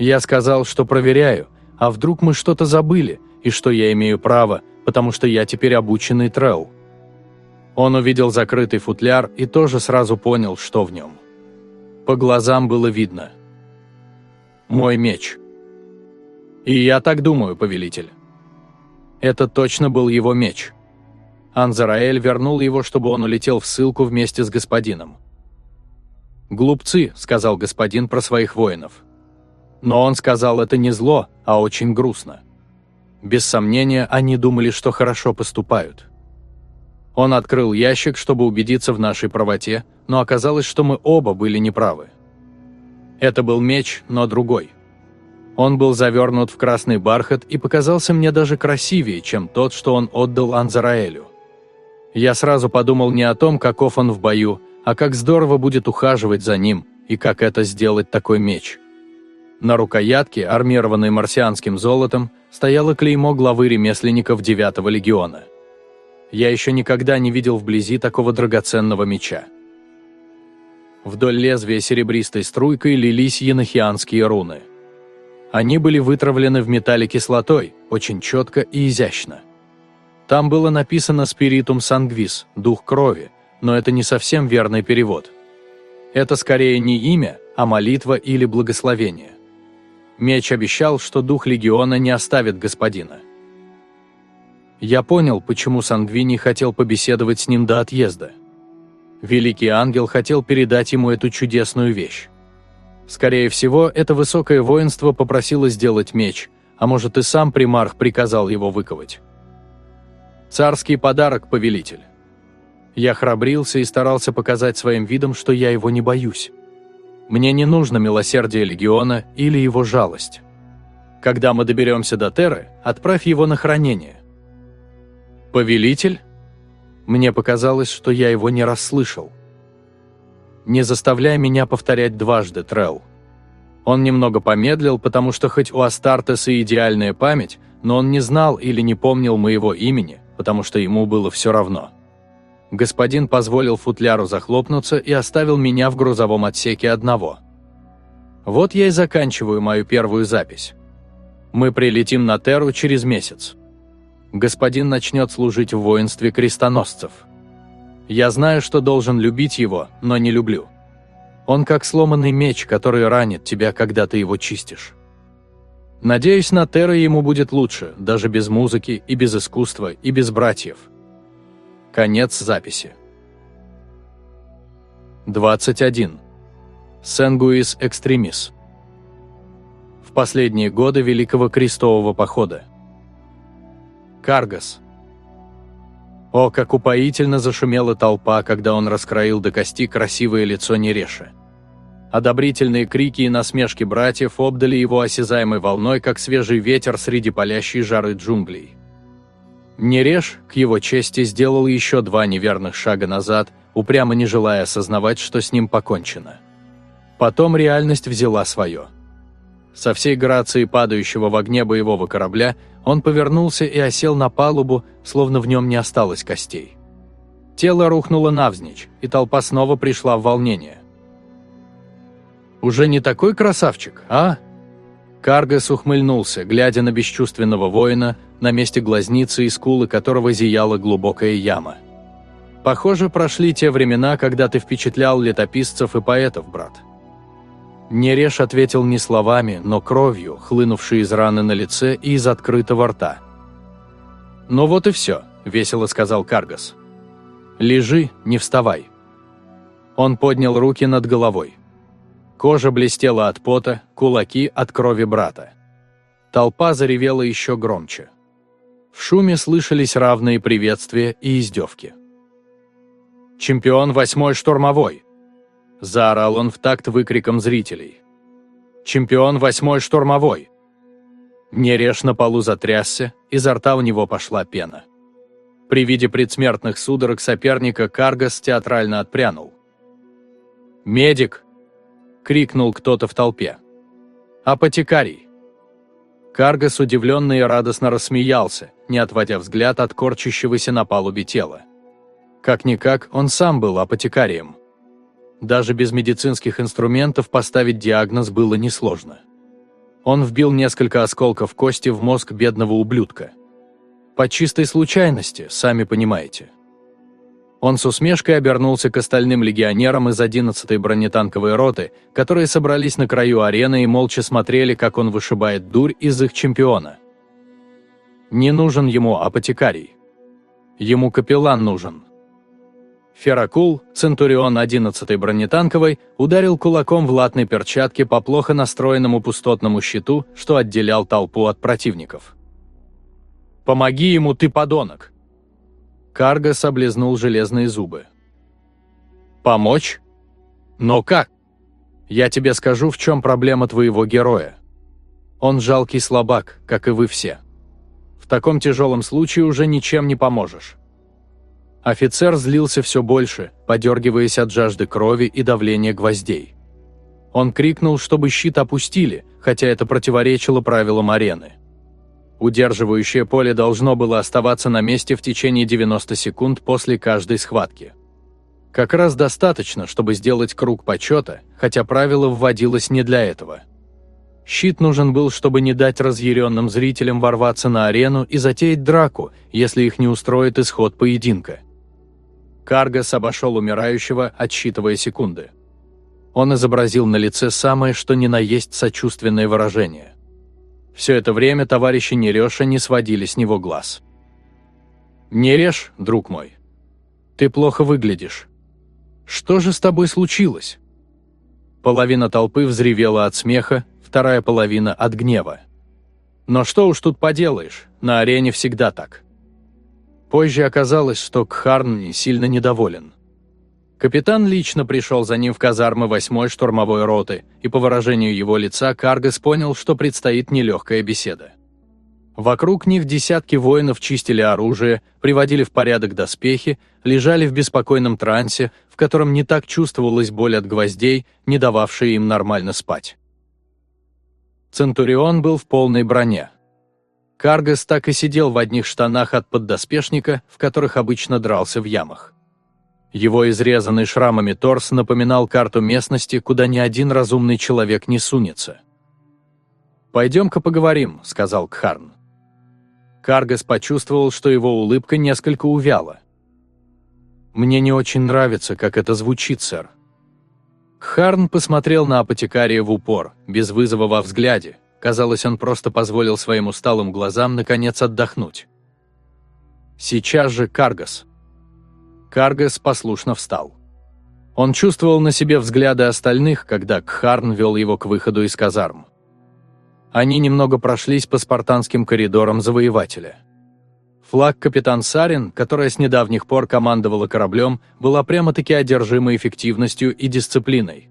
Я сказал, что проверяю, а вдруг мы что-то забыли, и что я имею право, потому что я теперь обученный трелл. Он увидел закрытый футляр и тоже сразу понял, что в нем. По глазам было видно. «Мой меч». «И я так думаю, повелитель». Это точно был его меч. Анзараэль вернул его, чтобы он улетел в ссылку вместе с господином. «Глупцы», — сказал господин про своих воинов. Но он сказал это не зло, а очень грустно. Без сомнения, они думали, что хорошо поступают. Он открыл ящик, чтобы убедиться в нашей правоте, но оказалось, что мы оба были неправы. Это был меч, но другой. Он был завернут в красный бархат и показался мне даже красивее, чем тот, что он отдал Анзараэлю. Я сразу подумал не о том, каков он в бою, а как здорово будет ухаживать за ним и как это сделать такой меч. На рукоятке, армированной марсианским золотом, стояло клеймо главы ремесленников 9-го легиона. Я еще никогда не видел вблизи такого драгоценного меча. Вдоль лезвия серебристой струйкой лились енохианские руны. Они были вытравлены в металле кислотой, очень четко и изящно. Там было написано «Спиритум сангвис» – «Дух крови», но это не совсем верный перевод. Это скорее не имя, а молитва или благословение. Меч обещал, что дух легиона не оставит господина. Я понял, почему Сангвини хотел побеседовать с ним до отъезда. Великий ангел хотел передать ему эту чудесную вещь. Скорее всего, это высокое воинство попросило сделать меч, а может и сам примарх приказал его выковать. Царский подарок, повелитель. Я храбрился и старался показать своим видом, что я его не боюсь. Мне не нужно милосердие легиона или его жалость. Когда мы доберемся до Терры, отправь его на хранение. Повелитель? Мне показалось, что я его не расслышал. Не заставляй меня повторять дважды, Трелл. Он немного помедлил, потому что хоть у Астартеса идеальная память, но он не знал или не помнил моего имени, потому что ему было все равно. Господин позволил футляру захлопнуться и оставил меня в грузовом отсеке одного. Вот я и заканчиваю мою первую запись. Мы прилетим на Терру через месяц. Господин начнет служить в воинстве крестоносцев. Я знаю, что должен любить его, но не люблю. Он как сломанный меч, который ранит тебя, когда ты его чистишь. Надеюсь, на Терра ему будет лучше, даже без музыки и без искусства и без братьев. Конец записи. 21. Сенгуис экстремис. В последние годы Великого Крестового Похода. Каргас. О, как упоительно зашумела толпа, когда он раскроил до кости красивое лицо Нереши. Одобрительные крики и насмешки братьев обдали его осязаемой волной, как свежий ветер среди палящей жары джунглей. Нереш, к его чести, сделал еще два неверных шага назад, упрямо не желая осознавать, что с ним покончено. Потом реальность взяла свое. Со всей грацией падающего в огне боевого корабля он повернулся и осел на палубу, словно в нем не осталось костей. Тело рухнуло навзничь, и толпа снова пришла в волнение. «Уже не такой красавчик, а?» Каргас ухмыльнулся, глядя на бесчувственного воина, на месте глазницы и скулы которого зияла глубокая яма. «Похоже, прошли те времена, когда ты впечатлял летописцев и поэтов, брат». Нереш ответил не словами, но кровью, хлынувшей из раны на лице и из открытого рта. «Ну вот и все», – весело сказал Каргас. «Лежи, не вставай». Он поднял руки над головой. Кожа блестела от пота, кулаки от крови брата. Толпа заревела еще громче. В шуме слышались равные приветствия и издевки. «Чемпион восьмой штурмовой!» Заорал он в такт выкриком зрителей. «Чемпион восьмой штурмовой!» Нереш на полу затрясся, изо рта у него пошла пена. При виде предсмертных судорог соперника Каргас театрально отпрянул. «Медик!» – крикнул кто-то в толпе. «Апотекарий!» Каргас удивленно и радостно рассмеялся, не отводя взгляд от корчащегося на палубе тела. Как-никак, он сам был апотекарием. Даже без медицинских инструментов поставить диагноз было несложно. Он вбил несколько осколков кости в мозг бедного ублюдка. По чистой случайности, сами понимаете. Он с усмешкой обернулся к остальным легионерам из 11-й бронетанковой роты, которые собрались на краю арены и молча смотрели, как он вышибает дурь из их чемпиона. Не нужен ему апотекарий. Ему капеллан нужен. Феракул, Центурион 11-й бронетанковой, ударил кулаком в латной перчатке по плохо настроенному пустотному щиту, что отделял толпу от противников. «Помоги ему, ты подонок!» Каргас облизнул железные зубы. «Помочь? Но как? Я тебе скажу, в чем проблема твоего героя. Он жалкий слабак, как и вы все. Таком тяжелом случае уже ничем не поможешь». Офицер злился все больше, подергиваясь от жажды крови и давления гвоздей. Он крикнул, чтобы щит опустили, хотя это противоречило правилам арены. Удерживающее поле должно было оставаться на месте в течение 90 секунд после каждой схватки. Как раз достаточно, чтобы сделать круг почета, хотя правило вводилось не для этого. Щит нужен был, чтобы не дать разъяренным зрителям ворваться на арену и затеять драку, если их не устроит исход поединка. Каргас обошел умирающего, отсчитывая секунды. Он изобразил на лице самое что ни на есть сочувственное выражение. Все это время товарищи Нереша не сводили с него глаз. «Не режь, друг мой. Ты плохо выглядишь. Что же с тобой случилось?» Половина толпы взревела от смеха, вторая половина – от гнева. Но что уж тут поделаешь, на арене всегда так. Позже оказалось, что Кхарн сильно недоволен. Капитан лично пришел за ним в казармы 8-й штурмовой роты, и по выражению его лица Каргас понял, что предстоит нелегкая беседа. Вокруг них десятки воинов чистили оружие, приводили в порядок доспехи, лежали в беспокойном трансе, в котором не так чувствовалась боль от гвоздей, не дававшие им нормально спать. Центурион был в полной броне. Каргас так и сидел в одних штанах от поддоспешника, в которых обычно дрался в ямах. Его изрезанный шрамами торс напоминал карту местности, куда ни один разумный человек не сунется. «Пойдем-ка поговорим», — сказал Кхарн. Каргас почувствовал, что его улыбка несколько увяла. «Мне не очень нравится, как это звучит, сэр». Кхарн посмотрел на апотекария в упор, без вызова во взгляде. Казалось, он просто позволил своим усталым глазам наконец отдохнуть. «Сейчас же, Каргас», Каргас послушно встал. Он чувствовал на себе взгляды остальных, когда Кхарн вел его к выходу из казарм. Они немного прошлись по спартанским коридорам завоевателя. Флаг капитан Сарин, которая с недавних пор командовала кораблем, была прямо-таки одержима эффективностью и дисциплиной.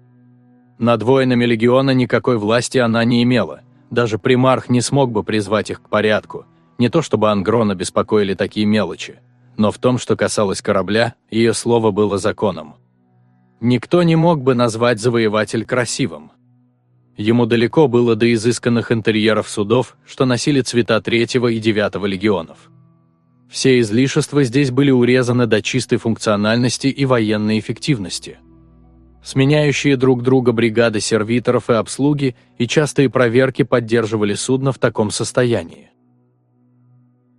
Над воинами легиона никакой власти она не имела. Даже примарх не смог бы призвать их к порядку. Не то чтобы Ангрона беспокоили такие мелочи но в том, что касалось корабля, ее слово было законом. Никто не мог бы назвать завоеватель красивым. Ему далеко было до изысканных интерьеров судов, что носили цвета третьего и девятого легионов. Все излишества здесь были урезаны до чистой функциональности и военной эффективности. Сменяющие друг друга бригады сервиторов и обслуги и частые проверки поддерживали судно в таком состоянии.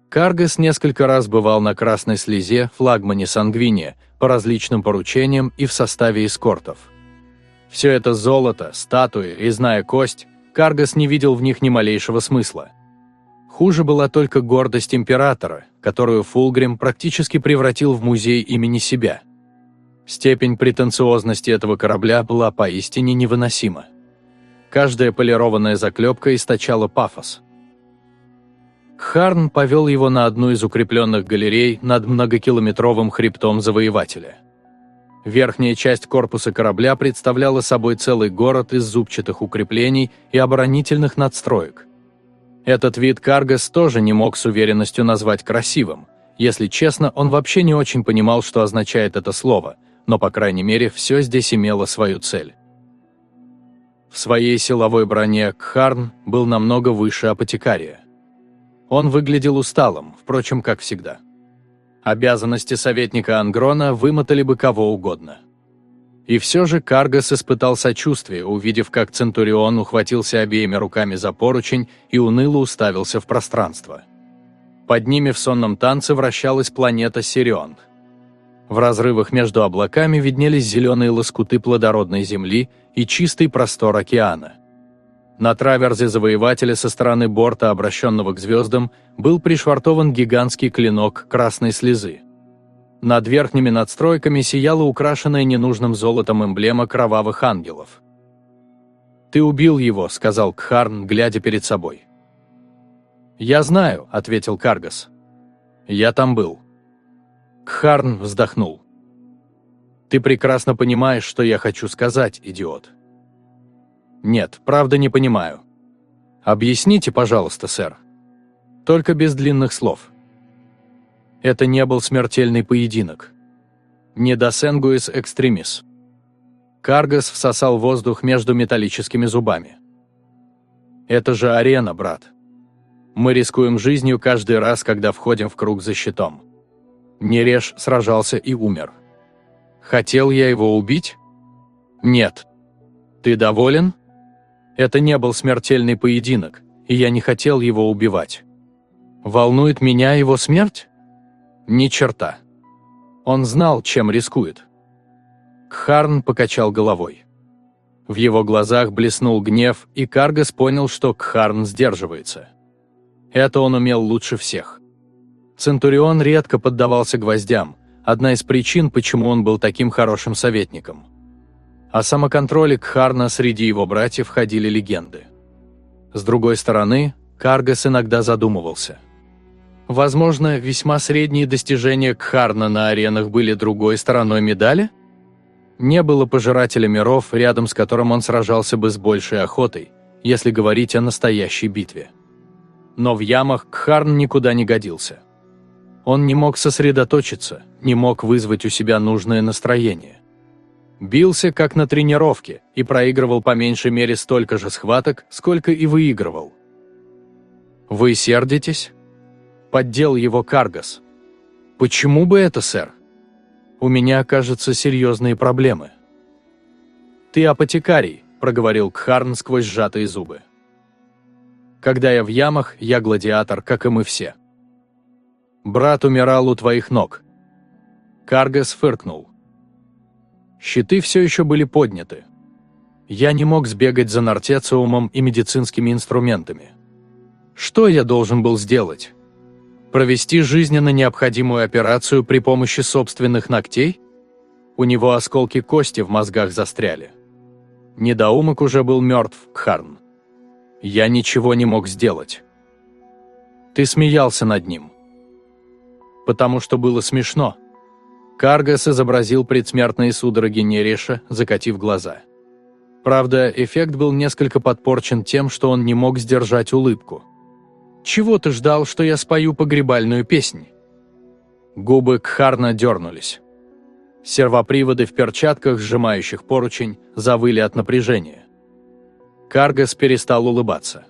Каргас несколько раз бывал на Красной Слезе, флагмане Сангвиния, по различным поручениям и в составе эскортов. Все это золото, статуи, резная кость, Каргас не видел в них ни малейшего смысла. Хуже была только гордость императора, которую Фулгрим практически превратил в музей имени себя. Степень претенциозности этого корабля была поистине невыносима. Каждая полированная заклепка источала пафос – Харн повел его на одну из укрепленных галерей над многокилометровым хребтом завоевателя. Верхняя часть корпуса корабля представляла собой целый город из зубчатых укреплений и оборонительных надстроек. Этот вид Каргас тоже не мог с уверенностью назвать красивым. Если честно, он вообще не очень понимал, что означает это слово, но, по крайней мере, все здесь имело свою цель. В своей силовой броне Кхарн был намного выше апотекария. Он выглядел усталым, впрочем, как всегда. Обязанности советника Ангрона вымотали бы кого угодно. И все же Каргас испытал сочувствие, увидев, как Центурион ухватился обеими руками за поручень и уныло уставился в пространство. Под ними в сонном танце вращалась планета Сирион. В разрывах между облаками виднелись зеленые лоскуты плодородной земли и чистый простор океана. На траверзе завоевателя со стороны борта, обращенного к звездам, был пришвартован гигантский клинок красной слезы. Над верхними надстройками сияла украшенная ненужным золотом эмблема кровавых ангелов. «Ты убил его», — сказал Кхарн, глядя перед собой. «Я знаю», — ответил Каргас. «Я там был». Кхарн вздохнул. «Ты прекрасно понимаешь, что я хочу сказать, идиот». «Нет, правда не понимаю». «Объясните, пожалуйста, сэр». «Только без длинных слов». Это не был смертельный поединок. Не досенгуис экстремис. Каргас всосал воздух между металлическими зубами. Это же арена, брат. Мы рискуем жизнью каждый раз, когда входим в круг за щитом. Нереш сражался и умер. Хотел я его убить? Нет. Ты доволен? Это не был смертельный поединок, и я не хотел его убивать. Волнует меня его смерть? Ни черта. Он знал, чем рискует. Кхарн покачал головой. В его глазах блеснул гнев, и Каргас понял, что Кхарн сдерживается. Это он умел лучше всех. Центурион редко поддавался гвоздям, одна из причин, почему он был таким хорошим советником. О самоконтроле Кхарна среди его братьев ходили легенды. С другой стороны, Каргас иногда задумывался – Возможно, весьма средние достижения Кхарна на аренах были другой стороной медали? Не было пожирателя миров, рядом с которым он сражался бы с большей охотой, если говорить о настоящей битве. Но в ямах Кхарн никуда не годился. Он не мог сосредоточиться, не мог вызвать у себя нужное настроение. Бился, как на тренировке, и проигрывал по меньшей мере столько же схваток, сколько и выигрывал. «Вы сердитесь?» Поддел его Каргас. «Почему бы это, сэр? У меня, кажется, серьезные проблемы». «Ты апотекарий», – проговорил Кхарн сквозь сжатые зубы. «Когда я в ямах, я гладиатор, как и мы все». «Брат умирал у твоих ног». Каргас фыркнул. Щиты все еще были подняты. Я не мог сбегать за нартециумом и медицинскими инструментами. Что я должен был сделать? Провести жизненно необходимую операцию при помощи собственных ногтей? У него осколки кости в мозгах застряли. Недоумок уже был мертв, Кхарн. Я ничего не мог сделать. Ты смеялся над ним. Потому что было смешно. Каргас изобразил предсмертные судороги Нереша, закатив глаза. Правда, эффект был несколько подпорчен тем, что он не мог сдержать улыбку. Чего ты ждал, что я спою погребальную песнь?» Губы Кхарна дернулись. Сервоприводы в перчатках, сжимающих поручень, завыли от напряжения. Каргас перестал улыбаться.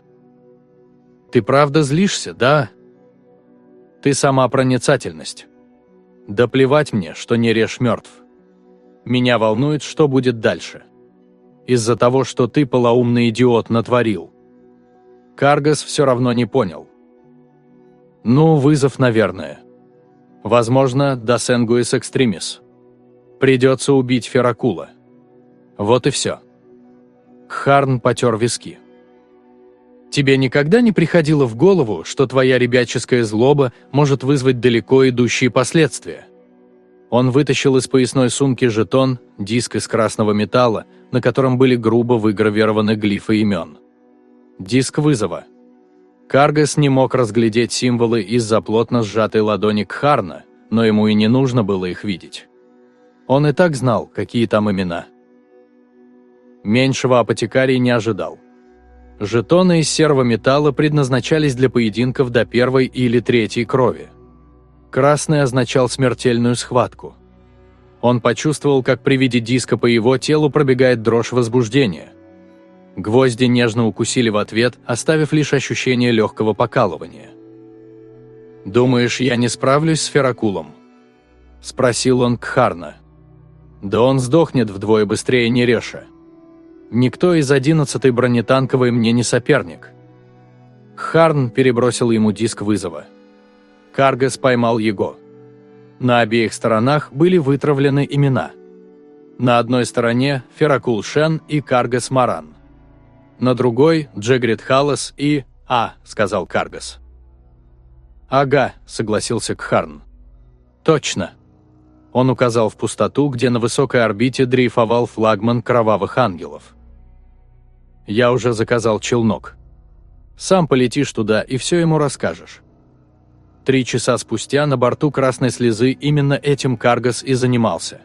«Ты правда злишься, да?» «Ты сама проницательность. Да плевать мне, что не режь мертв. Меня волнует, что будет дальше. Из-за того, что ты, полоумный идиот, натворил. Каргас все равно не понял. Ну, вызов, наверное. Возможно, Досенгуис Экстремис. Придется убить Феракула. Вот и все. Харн потер виски. Тебе никогда не приходило в голову, что твоя ребяческая злоба может вызвать далеко идущие последствия? Он вытащил из поясной сумки жетон, диск из красного металла, на котором были грубо выгравированы глифы имен. Диск вызова. Каргас не мог разглядеть символы из-за плотно сжатой ладони Кхарна, но ему и не нужно было их видеть. Он и так знал, какие там имена. Меньшего апотекарий не ожидал. Жетоны из серого металла предназначались для поединков до первой или третьей крови. Красный означал смертельную схватку. Он почувствовал, как при виде диска по его телу пробегает дрожь возбуждения – Гвозди нежно укусили в ответ, оставив лишь ощущение легкого покалывания. «Думаешь, я не справлюсь с Феракулом?» – спросил он Кхарна. Да он сдохнет вдвое быстрее Нереша. Никто из 11-й бронетанковой мне не соперник. Харн перебросил ему диск вызова. Каргас поймал его. На обеих сторонах были вытравлены имена. На одной стороне Феракул Шен и Каргас Маран. На другой – Джегрид Халас и «А», – сказал Каргас. «Ага», – согласился Кхарн. «Точно». Он указал в пустоту, где на высокой орбите дрейфовал флагман Кровавых Ангелов. «Я уже заказал челнок. Сам полетишь туда и все ему расскажешь». Три часа спустя на борту «Красной слезы» именно этим Каргас и занимался.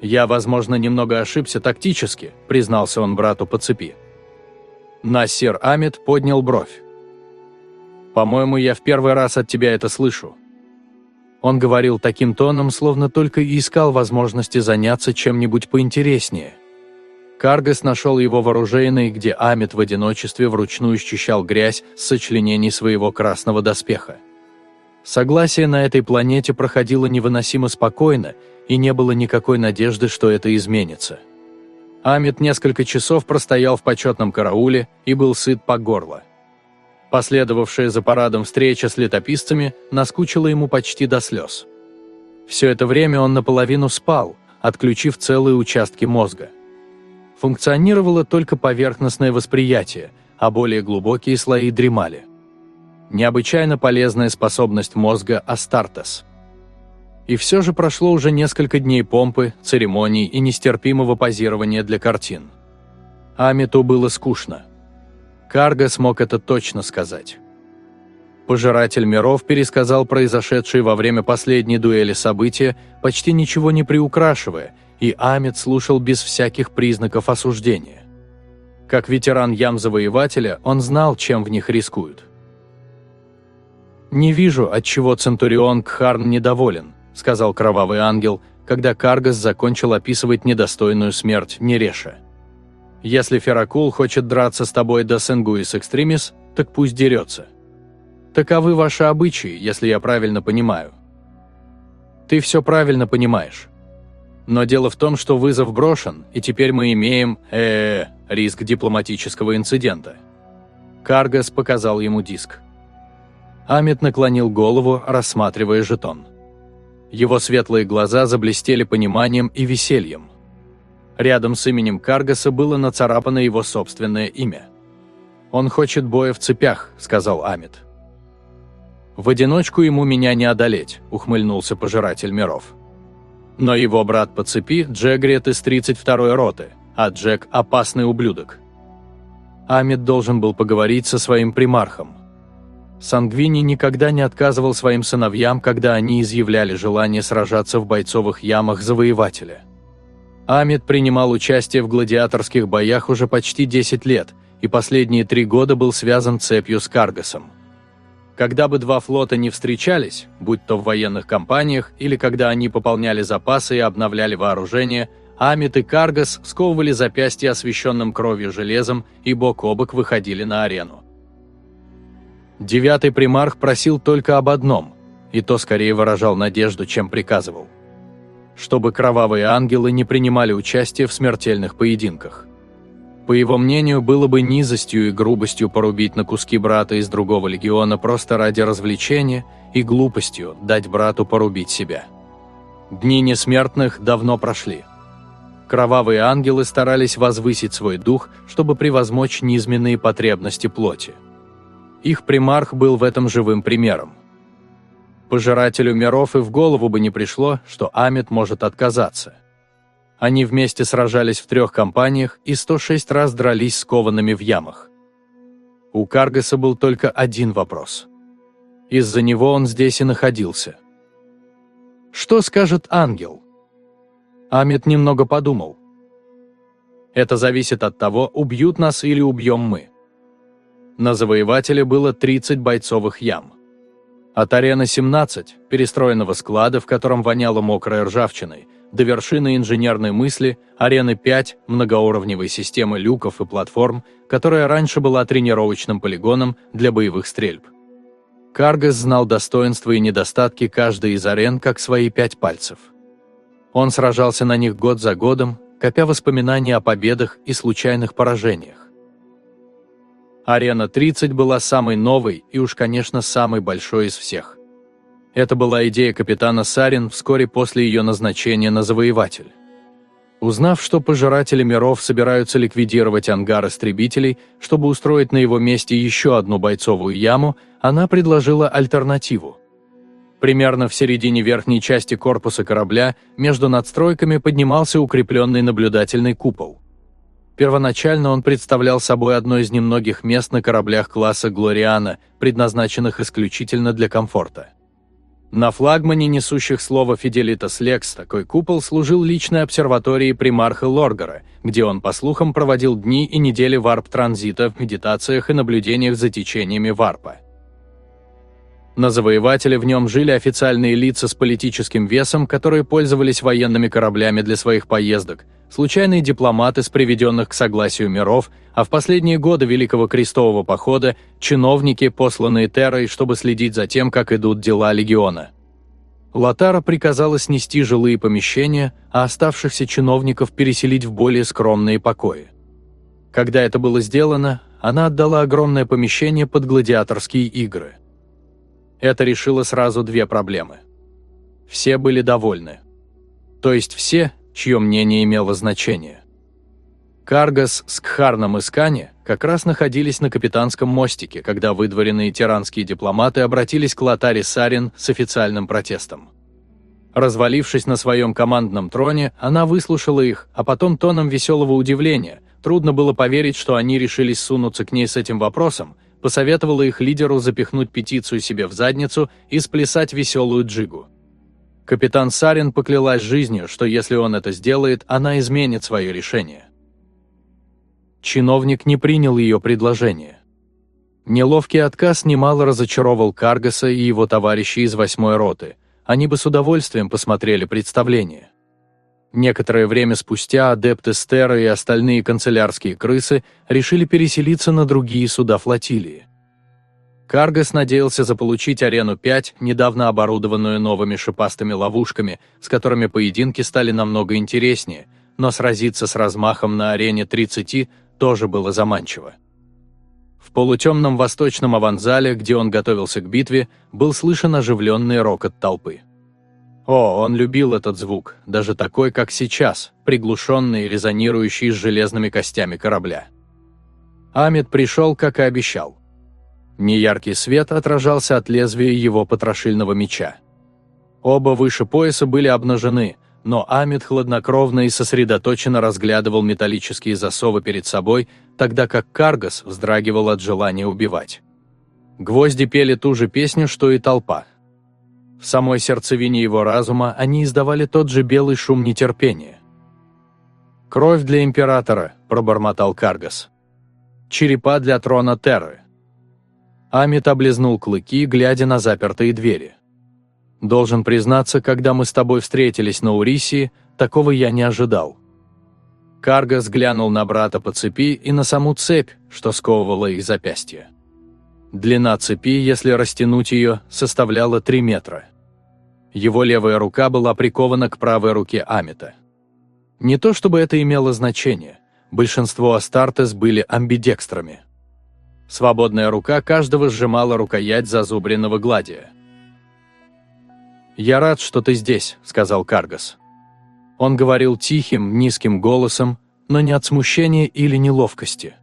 «Я, возможно, немного ошибся тактически», – признался он брату по цепи. Насир Амид поднял бровь. «По-моему, я в первый раз от тебя это слышу». Он говорил таким тоном, словно только и искал возможности заняться чем-нибудь поинтереснее. Каргас нашел его вооруженный, где Амит в одиночестве вручную счищал грязь с сочленений своего красного доспеха. Согласие на этой планете проходило невыносимо спокойно, и не было никакой надежды, что это изменится. Амит несколько часов простоял в почетном карауле и был сыт по горло. Последовавшая за парадом встреча с летописцами наскучила ему почти до слез. Все это время он наполовину спал, отключив целые участки мозга функционировало только поверхностное восприятие, а более глубокие слои дремали. Необычайно полезная способность мозга Астартес. И все же прошло уже несколько дней помпы, церемоний и нестерпимого позирования для картин. Амиту было скучно. Карга смог это точно сказать. Пожиратель миров пересказал произошедшие во время последней дуэли события, почти ничего не приукрашивая – и Амит слушал без всяких признаков осуждения. Как ветеран ям-завоевателя, он знал, чем в них рискуют. «Не вижу, от чего Центурион Кхарн недоволен», — сказал Кровавый Ангел, когда Каргас закончил описывать недостойную смерть Нереша. «Если Феракул хочет драться с тобой до Сенгуис Экстремис, так пусть дерется. Таковы ваши обычаи, если я правильно понимаю». «Ты все правильно понимаешь. Но дело в том, что вызов брошен, и теперь мы имеем, э, -э риск дипломатического инцидента. Каргас показал ему диск. Амит наклонил голову, рассматривая жетон. Его светлые глаза заблестели пониманием и весельем. Рядом с именем Каргаса было нацарапано его собственное имя. «Он хочет боя в цепях», — сказал Амит. «В одиночку ему меня не одолеть», — ухмыльнулся Пожиратель миров. Но его брат по цепи – Джегрет из 32-й роты, а Джек – опасный ублюдок. Амид должен был поговорить со своим примархом. Сангвини никогда не отказывал своим сыновьям, когда они изъявляли желание сражаться в бойцовых ямах завоевателя. Амид принимал участие в гладиаторских боях уже почти 10 лет, и последние три года был связан цепью с Каргасом. Когда бы два флота не встречались, будь то в военных кампаниях или когда они пополняли запасы и обновляли вооружение, Амит и Каргас сковывали запястья освещенным кровью железом и бок о бок выходили на арену. Девятый примарх просил только об одном, и то скорее выражал надежду, чем приказывал. Чтобы кровавые ангелы не принимали участие в смертельных поединках. По его мнению, было бы низостью и грубостью порубить на куски брата из другого легиона просто ради развлечения и глупостью дать брату порубить себя. Дни несмертных давно прошли. Кровавые ангелы старались возвысить свой дух, чтобы превозмочь низменные потребности плоти. Их примарх был в этом живым примером. Пожирателю миров и в голову бы не пришло, что Амит может отказаться – они вместе сражались в трех компаниях и 106 раз дрались скованными в ямах. У Каргаса был только один вопрос. Из-за него он здесь и находился. Что скажет ангел? Амит немного подумал. Это зависит от того, убьют нас или убьем мы. На завоевателе было 30 бойцовых ям. От арены 17, перестроенного склада, в котором воняло мокрой ржавчиной, до вершины инженерной мысли, арены 5, многоуровневой системы люков и платформ, которая раньше была тренировочным полигоном для боевых стрельб. Каргас знал достоинства и недостатки каждой из арен как свои пять пальцев. Он сражался на них год за годом, копя воспоминания о победах и случайных поражениях. Арена 30 была самой новой и уж, конечно, самой большой из всех. Это была идея капитана Сарин вскоре после ее назначения на завоеватель. Узнав, что пожиратели миров собираются ликвидировать ангар истребителей, чтобы устроить на его месте еще одну бойцовую яму, она предложила альтернативу. Примерно в середине верхней части корпуса корабля между надстройками поднимался укрепленный наблюдательный купол. Первоначально он представлял собой одно из немногих мест на кораблях класса «Глориана», предназначенных исключительно для комфорта. На флагмане несущих слово «Фиделитас Лекс» такой купол служил личной обсерваторией примарха Лоргара, где он, по слухам, проводил дни и недели варп-транзита в медитациях и наблюдениях за течениями варпа. На завоевателе в нем жили официальные лица с политическим весом, которые пользовались военными кораблями для своих поездок, случайные дипломаты с приведенных к согласию миров, а в последние годы Великого Крестового Похода – чиновники, посланные Террой, чтобы следить за тем, как идут дела легиона. Латара приказала снести жилые помещения, а оставшихся чиновников переселить в более скромные покои. Когда это было сделано, она отдала огромное помещение под гладиаторские игры – это решило сразу две проблемы. Все были довольны. То есть все, чье мнение имело значение. Каргас с Кхарном и Скани как раз находились на капитанском мостике, когда выдворенные тиранские дипломаты обратились к Латаре Сарин с официальным протестом. Развалившись на своем командном троне, она выслушала их, а потом тоном веселого удивления. Трудно было поверить, что они решились сунуться к ней с этим вопросом, посоветовала их лидеру запихнуть петицию себе в задницу и сплясать веселую джигу. Капитан Сарин поклялась жизнью, что если он это сделает, она изменит свое решение. Чиновник не принял ее предложение. Неловкий отказ немало разочаровал Каргаса и его товарищей из восьмой роты. Они бы с удовольствием посмотрели представление. Некоторое время спустя адепты Стера и остальные канцелярские крысы решили переселиться на другие суда флотилии. Каргас надеялся заполучить арену 5, недавно оборудованную новыми шипастыми ловушками, с которыми поединки стали намного интереснее, но сразиться с размахом на арене 30 тоже было заманчиво. В полутемном восточном аванзале, где он готовился к битве, был слышен оживленный рокот толпы. О, он любил этот звук, даже такой, как сейчас, приглушенный и резонирующий с железными костями корабля. Амид пришел, как и обещал. Неяркий свет отражался от лезвия его потрошильного меча. Оба выше пояса были обнажены, но Амид хладнокровно и сосредоточенно разглядывал металлические засовы перед собой, тогда как Каргас вздрагивал от желания убивать. Гвозди пели ту же песню, что и толпа – в самой сердцевине его разума они издавали тот же белый шум нетерпения. «Кровь для императора», – пробормотал Каргас. «Черепа для трона Терры». Амит облизнул клыки, глядя на запертые двери. «Должен признаться, когда мы с тобой встретились на Урисии, такого я не ожидал». Каргас глянул на брата по цепи и на саму цепь, что сковывала их запястья. Длина цепи, если растянуть ее, составляла 3 метра. Его левая рука была прикована к правой руке Амита. Не то чтобы это имело значение, большинство Астартес были амбидекстрами. Свободная рука каждого сжимала рукоять зазубренного гладия. «Я рад, что ты здесь», — сказал Каргас. Он говорил тихим, низким голосом, но не от смущения или неловкости.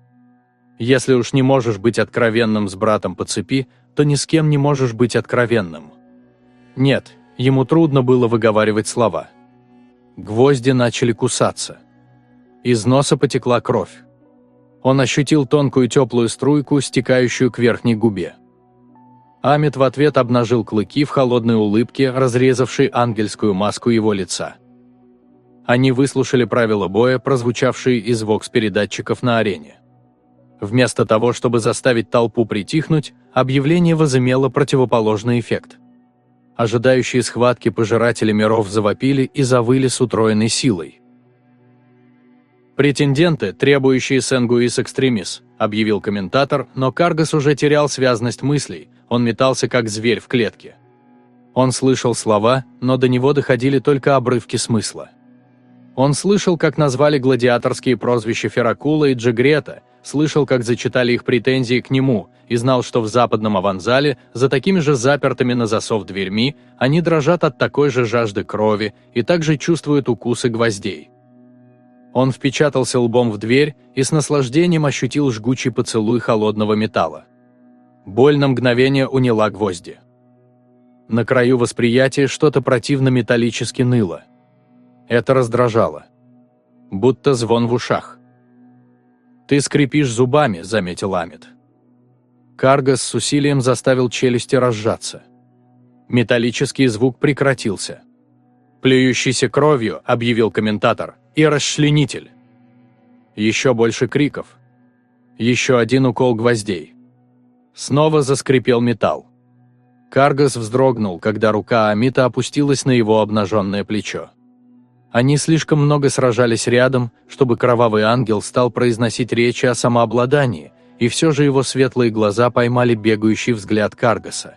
Если уж не можешь быть откровенным с братом по цепи, то ни с кем не можешь быть откровенным. Нет, ему трудно было выговаривать слова. Гвозди начали кусаться. Из носа потекла кровь. Он ощутил тонкую теплую струйку, стекающую к верхней губе. Амит в ответ обнажил клыки в холодной улыбке, разрезавшей ангельскую маску его лица. Они выслушали правила боя, прозвучавшие из вокс-передатчиков на арене. Вместо того, чтобы заставить толпу притихнуть, объявление возымело противоположный эффект. Ожидающие схватки пожиратели миров завопили и завыли с утроенной силой. «Претенденты, требующие Сенгуис Экстремис», – объявил комментатор, но Каргас уже терял связность мыслей, он метался как зверь в клетке. Он слышал слова, но до него доходили только обрывки смысла. Он слышал, как назвали гладиаторские прозвища Феракула и Джигрета, слышал, как зачитали их претензии к нему, и знал, что в западном аванзале, за такими же запертыми на засов дверьми, они дрожат от такой же жажды крови и также чувствуют укусы гвоздей. Он впечатался лбом в дверь и с наслаждением ощутил жгучий поцелуй холодного металла. Боль на мгновение уняла гвозди. На краю восприятия что-то противно металлически ныло. Это раздражало. Будто звон в ушах. «Ты скрипишь зубами», — заметил Амит. Каргас с усилием заставил челюсти разжаться. Металлический звук прекратился. «Плюющийся кровью», — объявил комментатор, — «и расчленитель». Еще больше криков. Еще один укол гвоздей. Снова заскрипел металл. Каргас вздрогнул, когда рука Амита опустилась на его обнаженное плечо. Они слишком много сражались рядом, чтобы кровавый ангел стал произносить речи о самообладании, и все же его светлые глаза поймали бегающий взгляд Каргаса.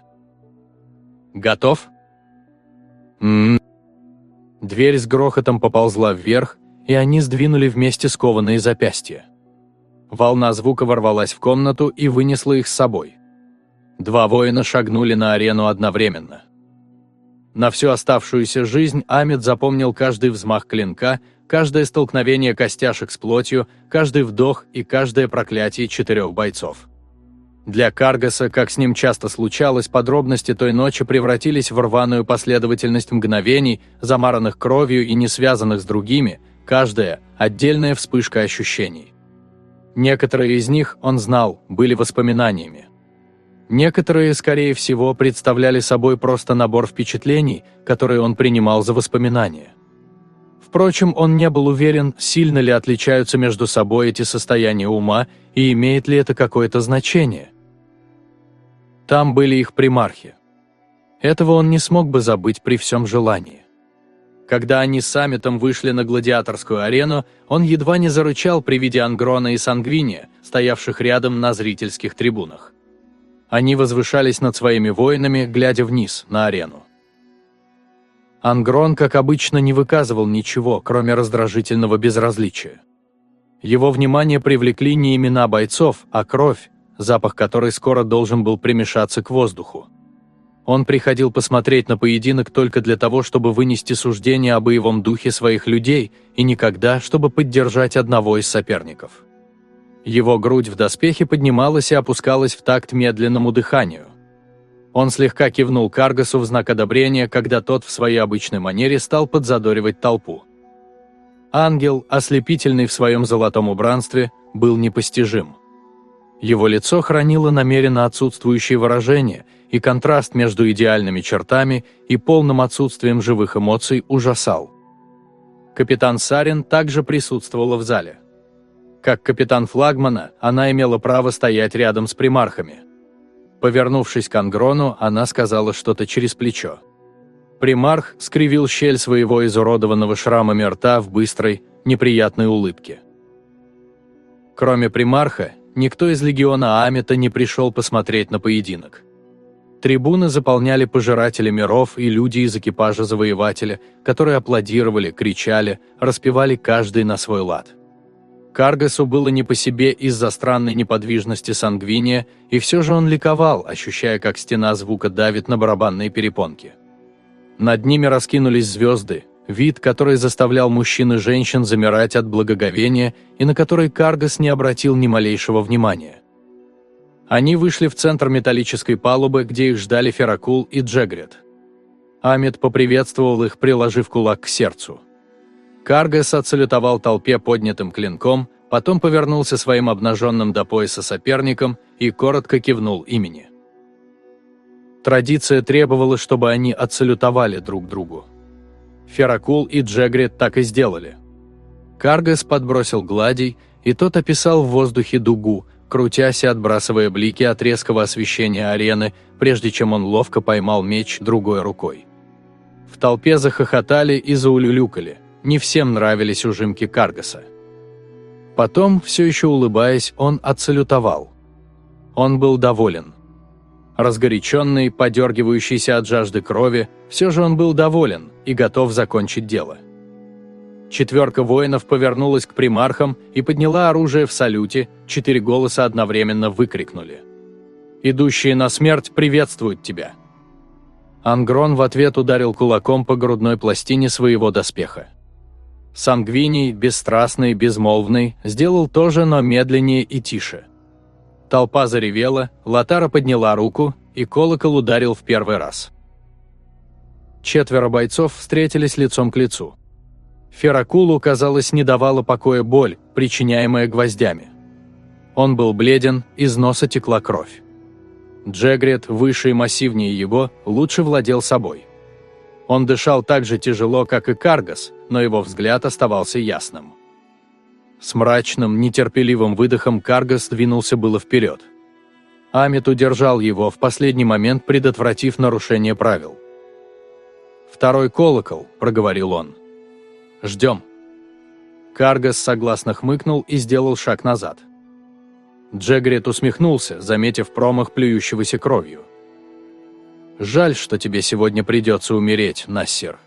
«Готов?» М -м -м. Дверь с грохотом поползла вверх, и они сдвинули вместе скованные запястья. Волна звука ворвалась в комнату и вынесла их с собой. Два воина шагнули на арену одновременно. На всю оставшуюся жизнь Амид запомнил каждый взмах клинка, каждое столкновение костяшек с плотью, каждый вдох и каждое проклятие четырех бойцов. Для Каргаса, как с ним часто случалось, подробности той ночи превратились в рваную последовательность мгновений, замаранных кровью и не связанных с другими, каждая – отдельная вспышка ощущений. Некоторые из них, он знал, были воспоминаниями. Некоторые, скорее всего, представляли собой просто набор впечатлений, которые он принимал за воспоминания. Впрочем, он не был уверен, сильно ли отличаются между собой эти состояния ума и имеет ли это какое-то значение. Там были их примархи. Этого он не смог бы забыть при всем желании. Когда они с саммитом вышли на гладиаторскую арену, он едва не зарычал при виде Ангрона и Сангвиния, стоявших рядом на зрительских трибунах. Они возвышались над своими воинами, глядя вниз, на арену. Ангрон, как обычно, не выказывал ничего, кроме раздражительного безразличия. Его внимание привлекли не имена бойцов, а кровь, запах которой скоро должен был примешаться к воздуху. Он приходил посмотреть на поединок только для того, чтобы вынести суждение о боевом духе своих людей, и никогда, чтобы поддержать одного из соперников. Его грудь в доспехе поднималась и опускалась в такт медленному дыханию. Он слегка кивнул Каргасу в знак одобрения, когда тот в своей обычной манере стал подзадоривать толпу. Ангел, ослепительный в своем золотом убранстве, был непостижим. Его лицо хранило намеренно отсутствующее выражение, и контраст между идеальными чертами и полным отсутствием живых эмоций ужасал. Капитан Сарин также присутствовала в зале. Как капитан флагмана, она имела право стоять рядом с примархами. Повернувшись к Ангрону, она сказала что-то через плечо. Примарх скривил щель своего изуродованного шрамами рта в быстрой, неприятной улыбке. Кроме примарха, никто из легиона Амита не пришел посмотреть на поединок. Трибуны заполняли пожиратели миров и люди из экипажа Завоевателя, которые аплодировали, кричали, распевали каждый на свой лад. Каргасу было не по себе из-за странной неподвижности сангвиния, и все же он ликовал, ощущая, как стена звука давит на барабанные перепонки. Над ними раскинулись звезды, вид, который заставлял мужчин и женщин замирать от благоговения и на который Каргас не обратил ни малейшего внимания. Они вышли в центр металлической палубы, где их ждали Феракул и Джегрет. Амид поприветствовал их, приложив кулак к сердцу. Каргас отсалютовал толпе поднятым клинком, потом повернулся своим обнаженным до пояса соперником и коротко кивнул имени. Традиция требовала, чтобы они отсалютовали друг другу. Феракул и Джегрет так и сделали. Каргас подбросил гладий, и тот описал в воздухе дугу, крутясь и отбрасывая блики от резкого освещения арены, прежде чем он ловко поймал меч другой рукой. В толпе захохотали и заулюлюкали – не всем нравились ужимки Каргаса. Потом, все еще улыбаясь, он отсалютовал. Он был доволен. Разгоряченный, подергивающийся от жажды крови, все же он был доволен и готов закончить дело. Четверка воинов повернулась к примархам и подняла оружие в салюте, четыре голоса одновременно выкрикнули. «Идущие на смерть приветствуют тебя!» Ангрон в ответ ударил кулаком по грудной пластине своего доспеха. Сангвиний, бесстрастный, безмолвный, сделал то же, но медленнее и тише. Толпа заревела, Латара подняла руку, и колокол ударил в первый раз. Четверо бойцов встретились лицом к лицу. Феракулу, казалось, не давала покоя боль, причиняемая гвоздями. Он был бледен, из носа текла кровь. Джегрет, выше и массивнее его, лучше владел собой. Он дышал так же тяжело, как и Каргас, но его взгляд оставался ясным. С мрачным, нетерпеливым выдохом Каргас двинулся было вперед. Амит удержал его, в последний момент предотвратив нарушение правил. «Второй колокол», — проговорил он. Ждем». Каргас согласно хмыкнул и сделал шаг назад. Джегрет усмехнулся, заметив промах плюющегося кровью. «Жаль, что тебе сегодня придется умереть, Нассер».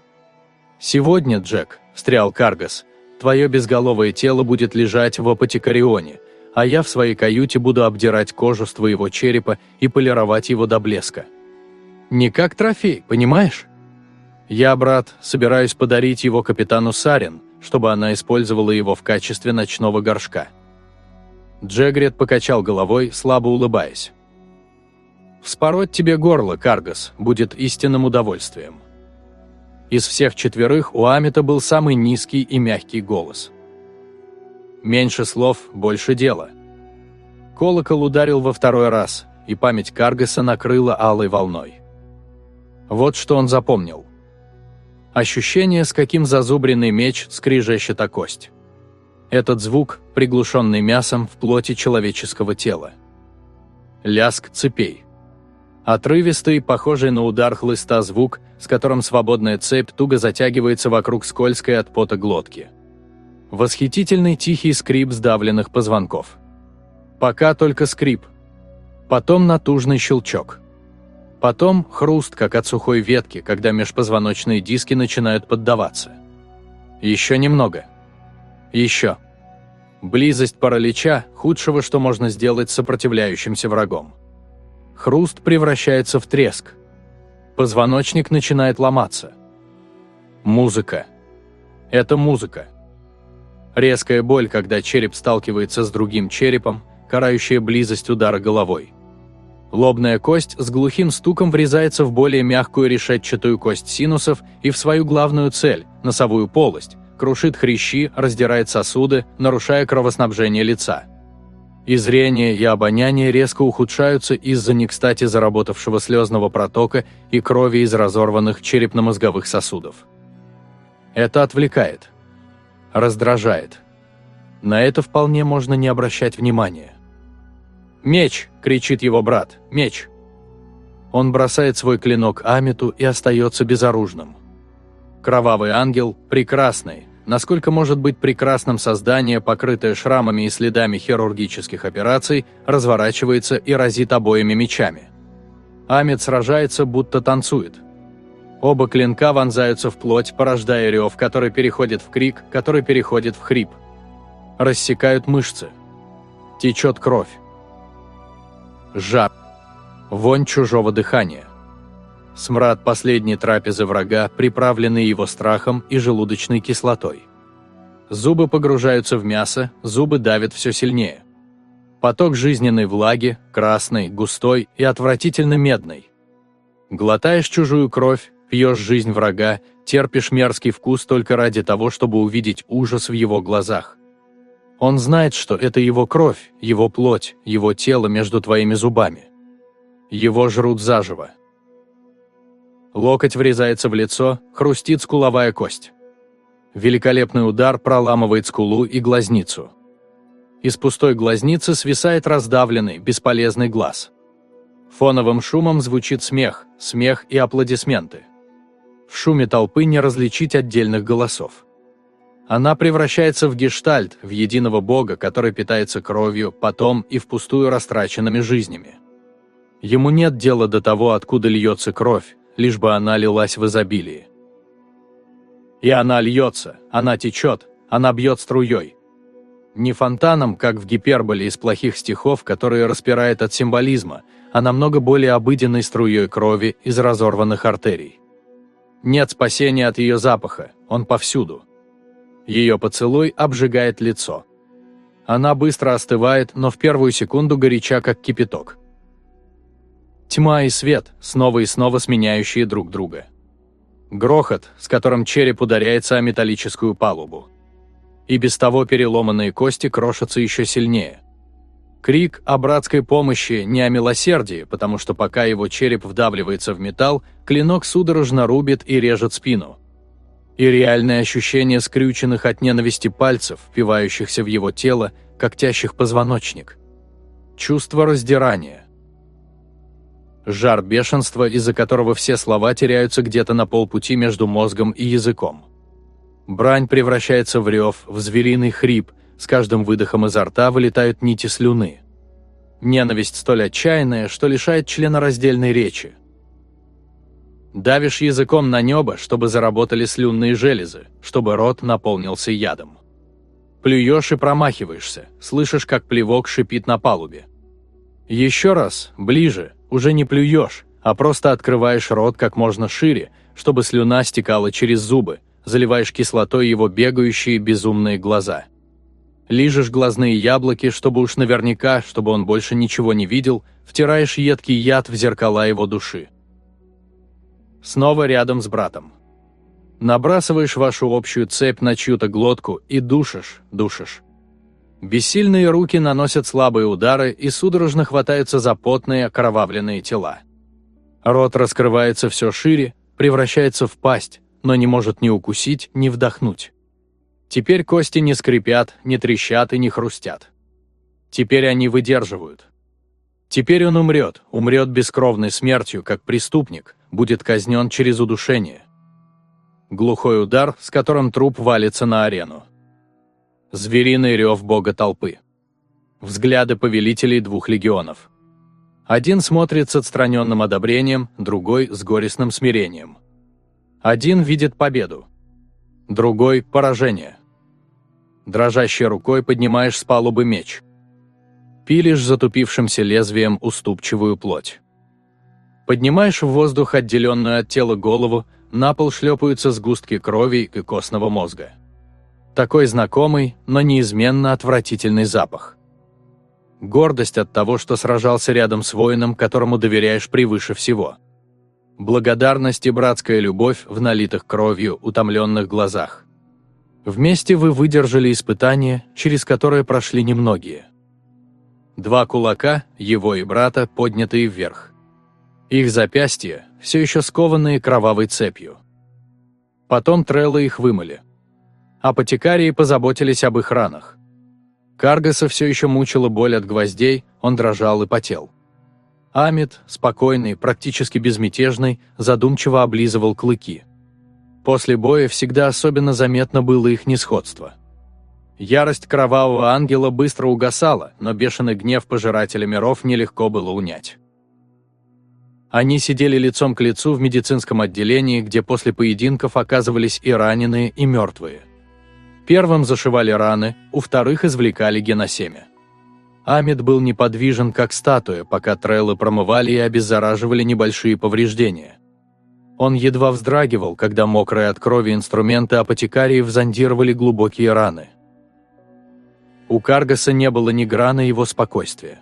«Сегодня, Джек», – встрял Каргас, – «твое безголовое тело будет лежать в апотекарионе, а я в своей каюте буду обдирать кожу с твоего черепа и полировать его до блеска». «Не как трофей, понимаешь?» Я, брат, собираюсь подарить его капитану Сарин, чтобы она использовала его в качестве ночного горшка». Джегрет покачал головой, слабо улыбаясь. «Вспороть тебе горло, Каргас, будет истинным удовольствием». Из всех четверых у Амита был самый низкий и мягкий голос. Меньше слов, больше дела. Колокол ударил во второй раз, и память Каргаса накрыла алой волной. Вот что он запомнил. Ощущение, с каким зазубренный меч скрижещет о кость. Этот звук, приглушенный мясом в плоти человеческого тела. Ляск цепей. Отрывистый, похожий на удар хлыста звук, с которым свободная цепь туго затягивается вокруг скользкой от пота глотки. Восхитительный тихий скрип сдавленных позвонков. Пока только скрип. Потом натужный щелчок. Потом хруст, как от сухой ветки, когда межпозвоночные диски начинают поддаваться. Еще немного. Еще. Близость паралича – худшего, что можно сделать сопротивляющимся врагом. Хруст превращается в треск. Позвоночник начинает ломаться. Музыка. Это музыка. Резкая боль, когда череп сталкивается с другим черепом, карающая близость удара головой. Лобная кость с глухим стуком врезается в более мягкую решетчатую кость синусов и в свою главную цель – носовую полость, крушит хрящи, раздирает сосуды, нарушая кровоснабжение лица. И зрение, и обоняние резко ухудшаются из-за не кстати заработавшего слезного протока и крови из разорванных черепно-мозговых сосудов. Это отвлекает. Раздражает. На это вполне можно не обращать внимания. «Меч!» – кричит его брат. «Меч!» Он бросает свой клинок Амиту и остается безоружным. Кровавый ангел – прекрасный, насколько может быть прекрасным создание, покрытое шрамами и следами хирургических операций, разворачивается и разит обоими мечами. Амит сражается, будто танцует. Оба клинка вонзаются в плоть, порождая рев, который переходит в крик, который переходит в хрип. Рассекают мышцы. Течет кровь. Жар. Вонь чужого дыхания. Смрад последней трапезы врага, приправленный его страхом и желудочной кислотой. Зубы погружаются в мясо, зубы давят все сильнее. Поток жизненной влаги, красной, густой и отвратительно медной. Глотаешь чужую кровь, пьешь жизнь врага, терпишь мерзкий вкус только ради того, чтобы увидеть ужас в его глазах. Он знает, что это его кровь, его плоть, его тело между твоими зубами. Его жрут заживо. Локоть врезается в лицо, хрустит скуловая кость. Великолепный удар проламывает скулу и глазницу. Из пустой глазницы свисает раздавленный, бесполезный глаз. Фоновым шумом звучит смех, смех и аплодисменты. В шуме толпы не различить отдельных голосов. Она превращается в гештальт, в единого бога, который питается кровью, потом и впустую растраченными жизнями. Ему нет дела до того, откуда льется кровь, лишь бы она лилась в изобилии. И она льется, она течет, она бьет струей. Не фонтаном, как в гиперболе из плохих стихов, которые распирает от символизма, а намного более обыденной струей крови из разорванных артерий. Нет спасения от ее запаха, он повсюду. Ее поцелуй обжигает лицо. Она быстро остывает, но в первую секунду горяча, как кипяток. Тьма и свет, снова и снова сменяющие друг друга. Грохот, с которым череп ударяется о металлическую палубу. И без того переломанные кости крошатся еще сильнее. Крик о братской помощи не о милосердии, потому что пока его череп вдавливается в металл, клинок судорожно рубит и режет спину. И реальное ощущение скрюченных от ненависти пальцев, впивающихся в его тело, когтящих позвоночник. Чувство раздирания. Жар бешенства, из-за которого все слова теряются где-то на полпути между мозгом и языком. Брань превращается в рев, в звериный хрип, с каждым выдохом изо рта вылетают нити слюны. Ненависть столь отчаянная, что лишает члена раздельной речи. Давишь языком на небо, чтобы заработали слюнные железы, чтобы рот наполнился ядом. Плюешь и промахиваешься, слышишь, как плевок шипит на палубе. Еще раз, ближе, уже не плюешь, а просто открываешь рот как можно шире, чтобы слюна стекала через зубы, заливаешь кислотой его бегающие безумные глаза. Лижешь глазные яблоки, чтобы уж наверняка, чтобы он больше ничего не видел, втираешь едкий яд в зеркала его души. Снова рядом с братом. Набрасываешь вашу общую цепь на чью-то глотку и душишь, душишь. Бессильные руки наносят слабые удары и судорожно хватаются за потные окровавленные тела. Рот раскрывается все шире, превращается в пасть, но не может ни укусить, ни вдохнуть. Теперь кости не скрипят, не трещат и не хрустят. Теперь они выдерживают. Теперь он умрет, умрет бескровной смертью, как преступник, будет казнен через удушение. Глухой удар, с которым труп валится на арену. Звериный рев бога толпы. Взгляды повелителей двух легионов. Один смотрит с отстраненным одобрением, другой – с горестным смирением. Один видит победу, другой – поражение. Дрожащей рукой поднимаешь с палубы меч. Пилишь затупившимся лезвием уступчивую плоть. Поднимаешь в воздух отделенную от тела голову, на пол шлепаются сгустки крови и костного мозга. Такой знакомый, но неизменно отвратительный запах. Гордость от того, что сражался рядом с воином, которому доверяешь превыше всего – благодарность и братская любовь в налитых кровью утомленных глазах. Вместе вы выдержали испытание, через которое прошли немногие. Два кулака, его и брата, поднятые вверх. Их запястья, все еще скованные кровавой цепью. Потом треллы их вымыли. Апотекарии позаботились об их ранах. Каргаса все еще мучила боль от гвоздей, он дрожал и потел. Амит, спокойный, практически безмятежный, задумчиво облизывал клыки. После боя всегда особенно заметно было их несходство. Ярость кровавого ангела быстро угасала, но бешеный гнев пожирателя миров нелегко было унять. Они сидели лицом к лицу в медицинском отделении, где после поединков оказывались и раненые, и мертвые. Первым зашивали раны, у вторых извлекали геносемя. Амид был неподвижен, как статуя, пока трейлы промывали и обеззараживали небольшие повреждения. Он едва вздрагивал, когда мокрые от крови инструменты апотекариев зондировали глубокие раны. У Каргаса не было ни грана его спокойствия.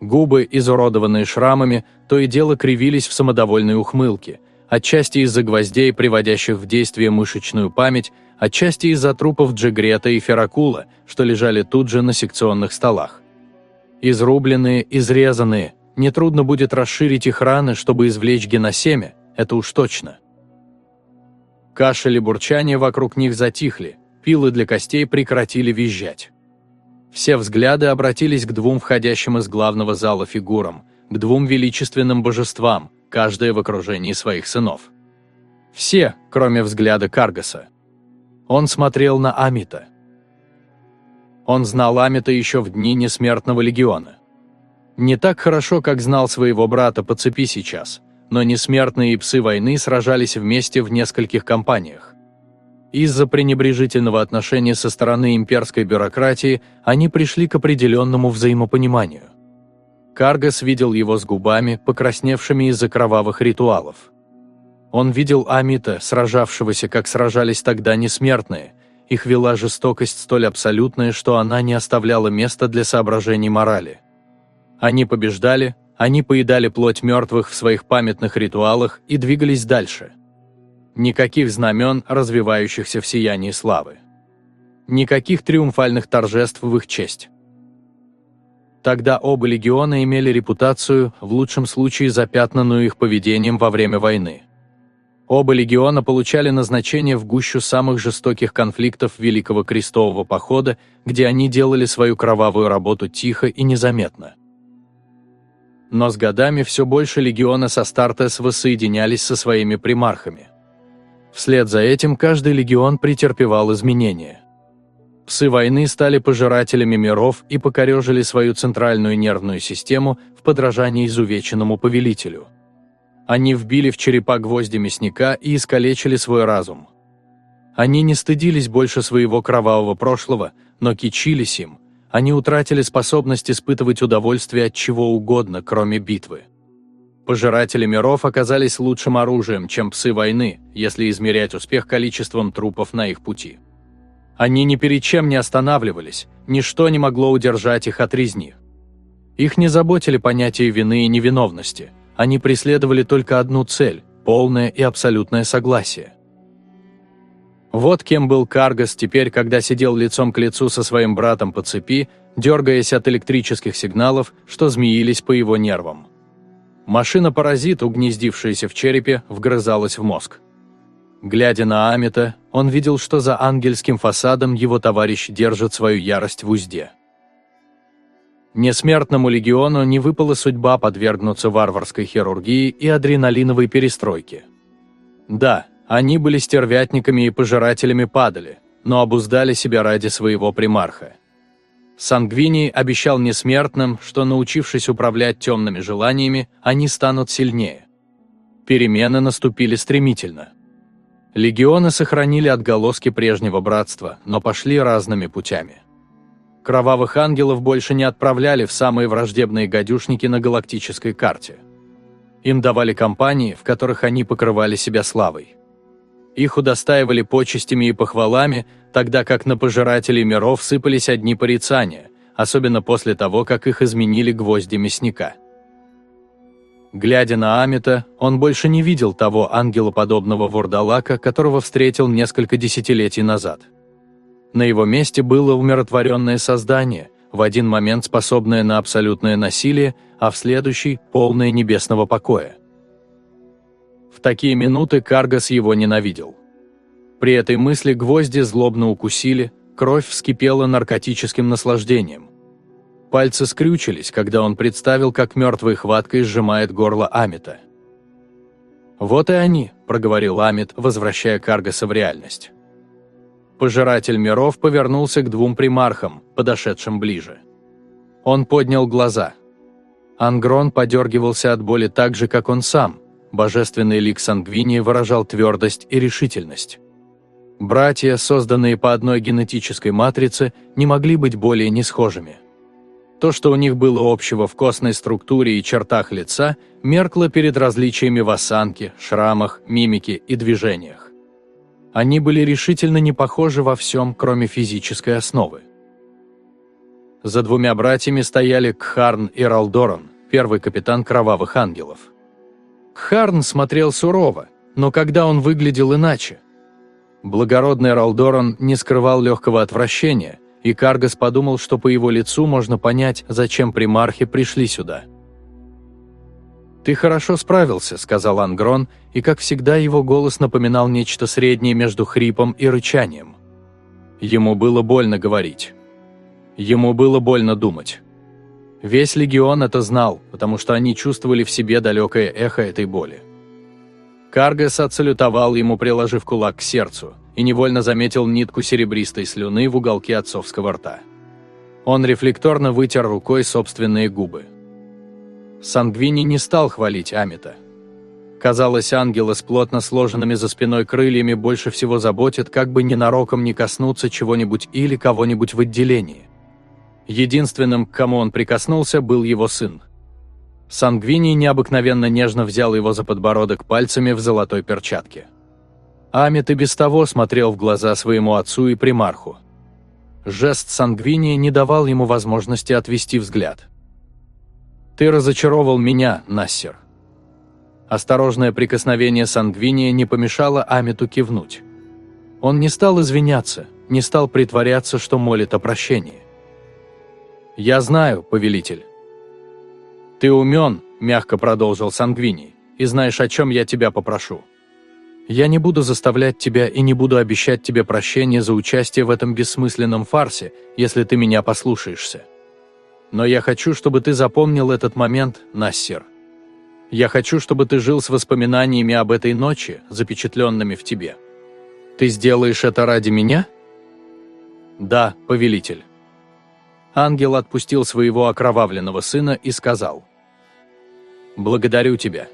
Губы, изуродованные шрамами, то и дело кривились в самодовольной ухмылке, отчасти из-за гвоздей, приводящих в действие мышечную память, отчасти из-за трупов Джигрета и Феракула, что лежали тут же на секционных столах. Изрубленные, изрезанные, нетрудно будет расширить их раны, чтобы извлечь геносемя, это уж точно. Кашель и бурчание вокруг них затихли, пилы для костей прекратили визжать. Все взгляды обратились к двум входящим из главного зала фигурам, к двум величественным божествам, каждое в окружении своих сынов. Все, кроме взгляда Каргаса. Он смотрел на Амита. Он знал Амита еще в дни Несмертного Легиона. Не так хорошо, как знал своего брата по цепи сейчас, но несмертные и псы войны сражались вместе в нескольких компаниях. Из-за пренебрежительного отношения со стороны имперской бюрократии они пришли к определенному взаимопониманию. Каргас видел его с губами, покрасневшими из-за кровавых ритуалов. Он видел Амита, сражавшегося, как сражались тогда несмертные. Их вела жестокость столь абсолютная, что она не оставляла места для соображений морали. Они побеждали, они поедали плоть мертвых в своих памятных ритуалах и двигались дальше. Никаких знамен, развивающихся в сиянии славы. Никаких триумфальных торжеств в их честь. Тогда оба легиона имели репутацию, в лучшем случае запятнанную их поведением во время войны. Оба легиона получали назначение в гущу самых жестоких конфликтов Великого Крестового Похода, где они делали свою кровавую работу тихо и незаметно но с годами все больше легиона со Стартес воссоединялись со своими примархами. Вслед за этим каждый легион претерпевал изменения. Псы войны стали пожирателями миров и покорежили свою центральную нервную систему в подражании изувеченному повелителю. Они вбили в черепа гвозди мясника и искалечили свой разум. Они не стыдились больше своего кровавого прошлого, но кичились им, они утратили способность испытывать удовольствие от чего угодно, кроме битвы. Пожиратели миров оказались лучшим оружием, чем псы войны, если измерять успех количеством трупов на их пути. Они ни перед чем не останавливались, ничто не могло удержать их от резни. Их не заботили понятия вины и невиновности, они преследовали только одну цель – полное и абсолютное согласие. Вот кем был Каргас теперь, когда сидел лицом к лицу со своим братом по цепи, дергаясь от электрических сигналов, что змеились по его нервам. Машина-паразит, угнездившаяся в черепе, вгрызалась в мозг. Глядя на Амита, он видел, что за ангельским фасадом его товарищ держит свою ярость в узде. Несмертному легиону не выпала судьба подвергнуться варварской хирургии и адреналиновой перестройке. Да, они были стервятниками и пожирателями падали, но обуздали себя ради своего примарха. Сангвиний обещал несмертным, что, научившись управлять темными желаниями, они станут сильнее. Перемены наступили стремительно. Легионы сохранили отголоски прежнего братства, но пошли разными путями. Кровавых ангелов больше не отправляли в самые враждебные гадюшники на галактической карте. Им давали компании, в которых они покрывали себя славой. Их удостаивали почестями и похвалами, тогда как на пожирателей миров сыпались одни порицания, особенно после того, как их изменили гвозди мясника. Глядя на Амита, он больше не видел того ангелоподобного вурдалака, которого встретил несколько десятилетий назад. На его месте было умиротворенное создание, в один момент способное на абсолютное насилие, а в следующий – полное небесного покоя. В такие минуты Каргас его ненавидел. При этой мысли гвозди злобно укусили, кровь вскипела наркотическим наслаждением. Пальцы скрючились, когда он представил, как мертвой хваткой сжимает горло Амита. «Вот и они», – проговорил Амит, возвращая Каргаса в реальность. Пожиратель миров повернулся к двум примархам, подошедшим ближе. Он поднял глаза. Ангрон подергивался от боли так же, как он сам, божественный лик Сангвини выражал твердость и решительность. Братья, созданные по одной генетической матрице, не могли быть более несхожими. То, что у них было общего в костной структуре и чертах лица, меркло перед различиями в осанке, шрамах, мимике и движениях. Они были решительно не похожи во всем, кроме физической основы. За двумя братьями стояли Кхарн и Ралдоран, первый капитан Кровавых Ангелов. Харн смотрел сурово, но когда он выглядел иначе? Благородный Ралдоран не скрывал легкого отвращения, и Каргас подумал, что по его лицу можно понять, зачем примархи пришли сюда. «Ты хорошо справился», — сказал Ангрон, и, как всегда, его голос напоминал нечто среднее между хрипом и рычанием. Ему было больно говорить. Ему было больно думать. Весь легион это знал, потому что они чувствовали в себе далекое эхо этой боли. Каргас отсалютовал ему, приложив кулак к сердцу, и невольно заметил нитку серебристой слюны в уголке отцовского рта. Он рефлекторно вытер рукой собственные губы. Сангвини не стал хвалить Амита. Казалось, ангелы с плотно сложенными за спиной крыльями больше всего заботят, как бы ненароком не коснуться чего-нибудь или кого-нибудь в отделении. Единственным, к кому он прикоснулся, был его сын. Сангвини необыкновенно нежно взял его за подбородок пальцами в золотой перчатке. Амит и без того смотрел в глаза своему отцу и примарху. Жест Сангвини не давал ему возможности отвести взгляд. «Ты разочаровал меня, Нассер», Осторожное прикосновение Сангвиния не помешало Амиту кивнуть. Он не стал извиняться, не стал притворяться, что молит о прощении. «Я знаю, повелитель». «Ты умен», – мягко продолжил Сангвини, – «и знаешь, о чем я тебя попрошу. Я не буду заставлять тебя и не буду обещать тебе прощения за участие в этом бессмысленном фарсе, если ты меня послушаешься. Но я хочу, чтобы ты запомнил этот момент, Нассер. Я хочу, чтобы ты жил с воспоминаниями об этой ночи, запечатленными в тебе. Ты сделаешь это ради меня? Да, повелитель. Ангел отпустил своего окровавленного сына и сказал. «Благодарю тебя».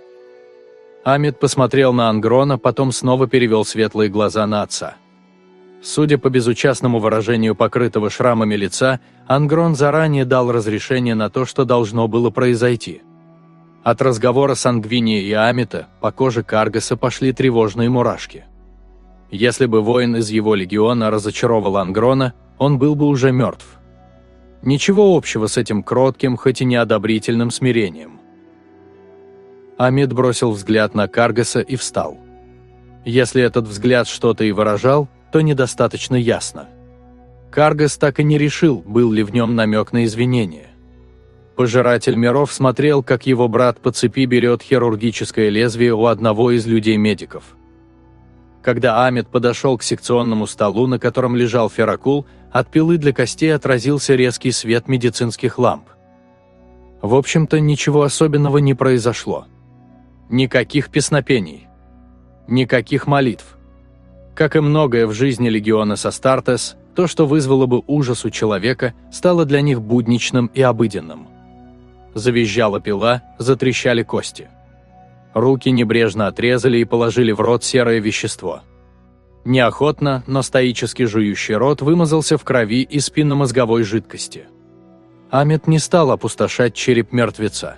Амид посмотрел на Ангрона, потом снова перевел светлые глаза на отца. Судя по безучастному выражению покрытого шрамами лица, Ангрон заранее дал разрешение на то, что должно было произойти – от разговора Сангвини и Амита по коже Каргаса пошли тревожные мурашки. Если бы воин из его легиона разочаровал Ангрона, он был бы уже мертв. Ничего общего с этим кротким, хоть и неодобрительным смирением. Амид бросил взгляд на Каргаса и встал. Если этот взгляд что-то и выражал, то недостаточно ясно. Каргас так и не решил, был ли в нем намек на извинение. Пожиратель миров смотрел, как его брат по цепи берет хирургическое лезвие у одного из людей-медиков. Когда Амит подошел к секционному столу, на котором лежал феракул, от пилы для костей отразился резкий свет медицинских ламп. В общем-то, ничего особенного не произошло. Никаких песнопений. Никаких молитв. Как и многое в жизни легиона Састартес, то, что вызвало бы ужас у человека, стало для них будничным и обыденным завизжала пила, затрещали кости. Руки небрежно отрезали и положили в рот серое вещество. Неохотно, но стоически жующий рот вымазался в крови и спинномозговой жидкости. Амит не стал опустошать череп мертвеца.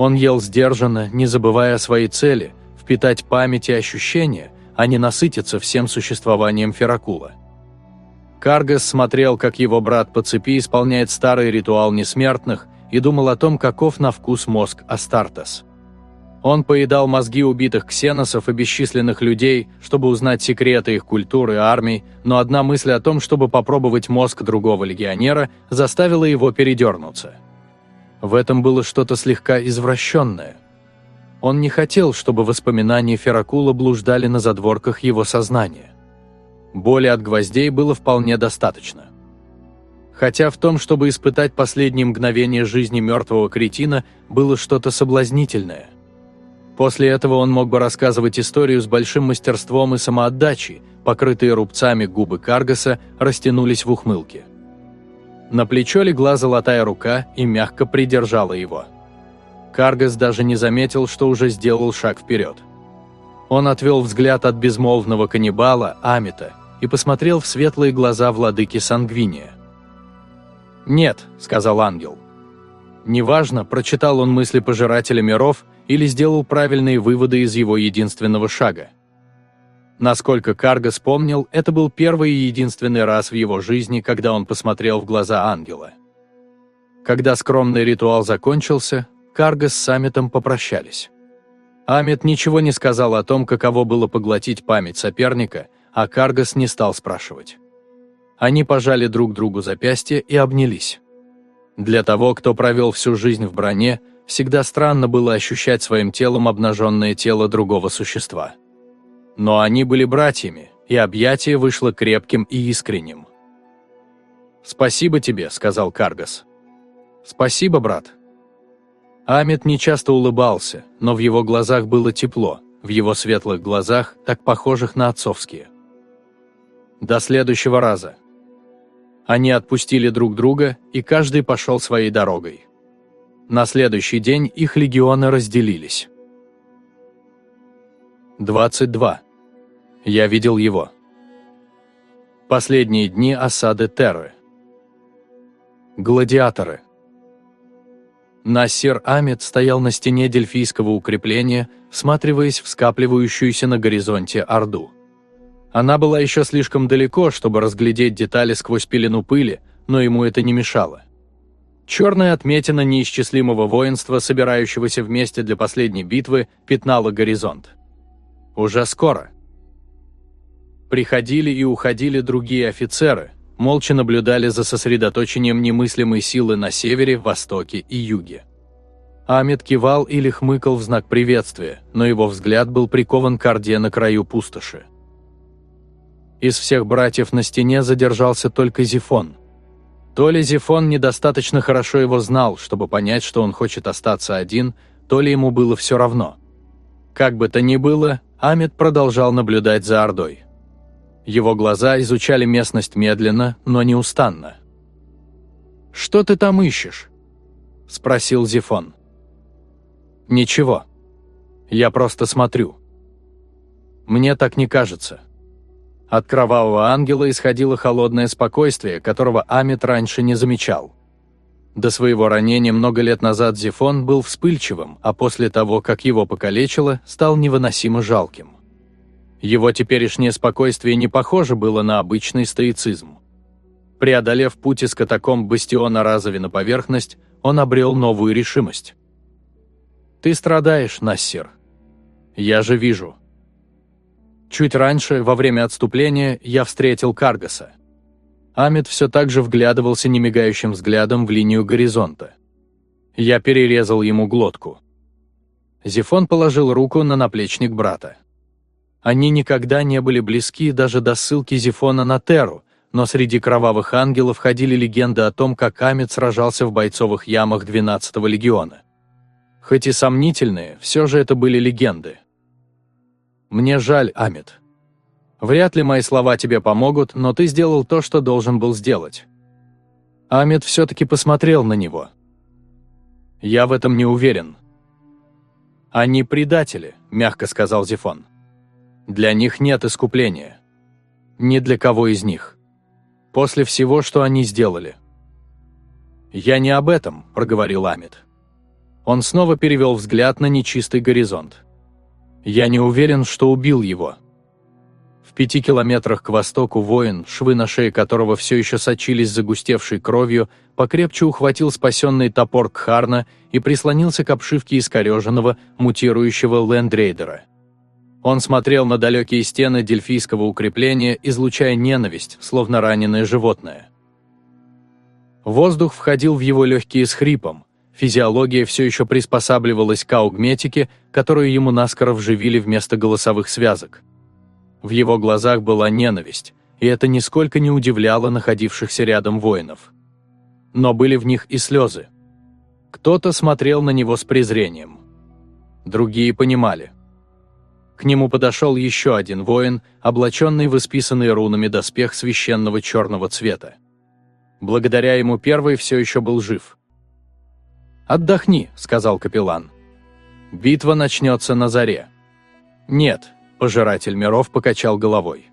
Он ел сдержанно, не забывая о своей цели – впитать память и ощущения, а не насытиться всем существованием Феракула. Каргас смотрел, как его брат по цепи исполняет старый ритуал несмертных – и думал о том, каков на вкус мозг Астартес. Он поедал мозги убитых ксеносов и бесчисленных людей, чтобы узнать секреты их культуры и армий, но одна мысль о том, чтобы попробовать мозг другого легионера, заставила его передернуться. В этом было что-то слегка извращенное. Он не хотел, чтобы воспоминания Феракула блуждали на задворках его сознания. Боли от гвоздей было вполне достаточно. Хотя в том, чтобы испытать последние мгновения жизни мертвого кретина, было что-то соблазнительное. После этого он мог бы рассказывать историю с большим мастерством и самоотдачей, покрытые рубцами губы Каргаса растянулись в ухмылке. На плечо легла золотая рука и мягко придержала его. Каргас даже не заметил, что уже сделал шаг вперед. Он отвел взгляд от безмолвного каннибала, Амита, и посмотрел в светлые глаза владыки Сангвиния. «Нет», — сказал ангел. Неважно, прочитал он мысли пожирателя миров или сделал правильные выводы из его единственного шага. Насколько Карга вспомнил, это был первый и единственный раз в его жизни, когда он посмотрел в глаза ангела. Когда скромный ритуал закончился, Карга с Саммитом попрощались. Амит ничего не сказал о том, каково было поглотить память соперника, а Каргас не стал спрашивать. Они пожали друг другу запястья и обнялись. Для того, кто провел всю жизнь в броне, всегда странно было ощущать своим телом обнаженное тело другого существа. Но они были братьями, и объятие вышло крепким и искренним. «Спасибо тебе», — сказал Каргас. «Спасибо, брат». Амит нечасто улыбался, но в его глазах было тепло, в его светлых глазах, так похожих на отцовские. «До следующего раза», они отпустили друг друга, и каждый пошел своей дорогой. На следующий день их легионы разделились. 22. Я видел его. Последние дни осады Терры. Гладиаторы. Насир Амид стоял на стене Дельфийского укрепления, всматриваясь в скапливающуюся на горизонте Орду. Она была еще слишком далеко, чтобы разглядеть детали сквозь пелену пыли, но ему это не мешало. Черная отметина неисчислимого воинства, собирающегося вместе для последней битвы, пятнала горизонт. Уже скоро. Приходили и уходили другие офицеры, молча наблюдали за сосредоточением немыслимой силы на севере, востоке и юге. Амид кивал или хмыкал в знак приветствия, но его взгляд был прикован к Орде на краю пустоши. Из всех братьев на стене задержался только Зифон. То ли Зифон недостаточно хорошо его знал, чтобы понять, что он хочет остаться один, то ли ему было все равно. Как бы то ни было, Амид продолжал наблюдать за Ордой. Его глаза изучали местность медленно, но неустанно. «Что ты там ищешь?» – спросил Зифон. «Ничего. Я просто смотрю. Мне так не кажется». От кровавого ангела исходило холодное спокойствие, которого Амит раньше не замечал. До своего ранения много лет назад Зифон был вспыльчивым, а после того, как его покалечило, стал невыносимо жалким. Его теперешнее спокойствие не похоже было на обычный стоицизм. Преодолев путь из катакомб бастиона Разови на поверхность, он обрел новую решимость. «Ты страдаешь, Нассир. Я же вижу». Чуть раньше, во время отступления, я встретил Каргаса. Амид все так же вглядывался немигающим взглядом в линию горизонта. Я перерезал ему глотку. Зифон положил руку на наплечник брата. Они никогда не были близки даже до ссылки Зифона на Теру, но среди кровавых ангелов ходили легенды о том, как Амит сражался в бойцовых ямах 12-го легиона. Хоть и сомнительные, все же это были легенды. «Мне жаль, Амит. Вряд ли мои слова тебе помогут, но ты сделал то, что должен был сделать». Амит все-таки посмотрел на него. «Я в этом не уверен». «Они предатели», – мягко сказал Зифон. Для них нет искупления. Ни для кого из них. После всего, что они сделали. «Я не об этом», – проговорил Амид. Он снова перевел взгляд на нечистый горизонт. «Я не уверен, что убил его». В пяти километрах к востоку воин, швы на шее которого все еще сочились загустевшей кровью, покрепче ухватил спасенный топор Кхарна и прислонился к обшивке искореженного, мутирующего лендрейдера. Он смотрел на далекие стены дельфийского укрепления, излучая ненависть, словно раненое животное. Воздух входил в его легкие с хрипом. Физиология все еще приспосабливалась к аугметике, которую ему наскоро вживили вместо голосовых связок. В его глазах была ненависть, и это нисколько не удивляло находившихся рядом воинов. Но были в них и слезы. Кто-то смотрел на него с презрением. Другие понимали – к нему подошел еще один воин, облаченный в исписанный рунами доспех священного черного цвета. Благодаря ему первый все еще был жив. «Отдохни», — сказал капеллан. «Битва начнется на заре». «Нет», — пожиратель миров покачал головой.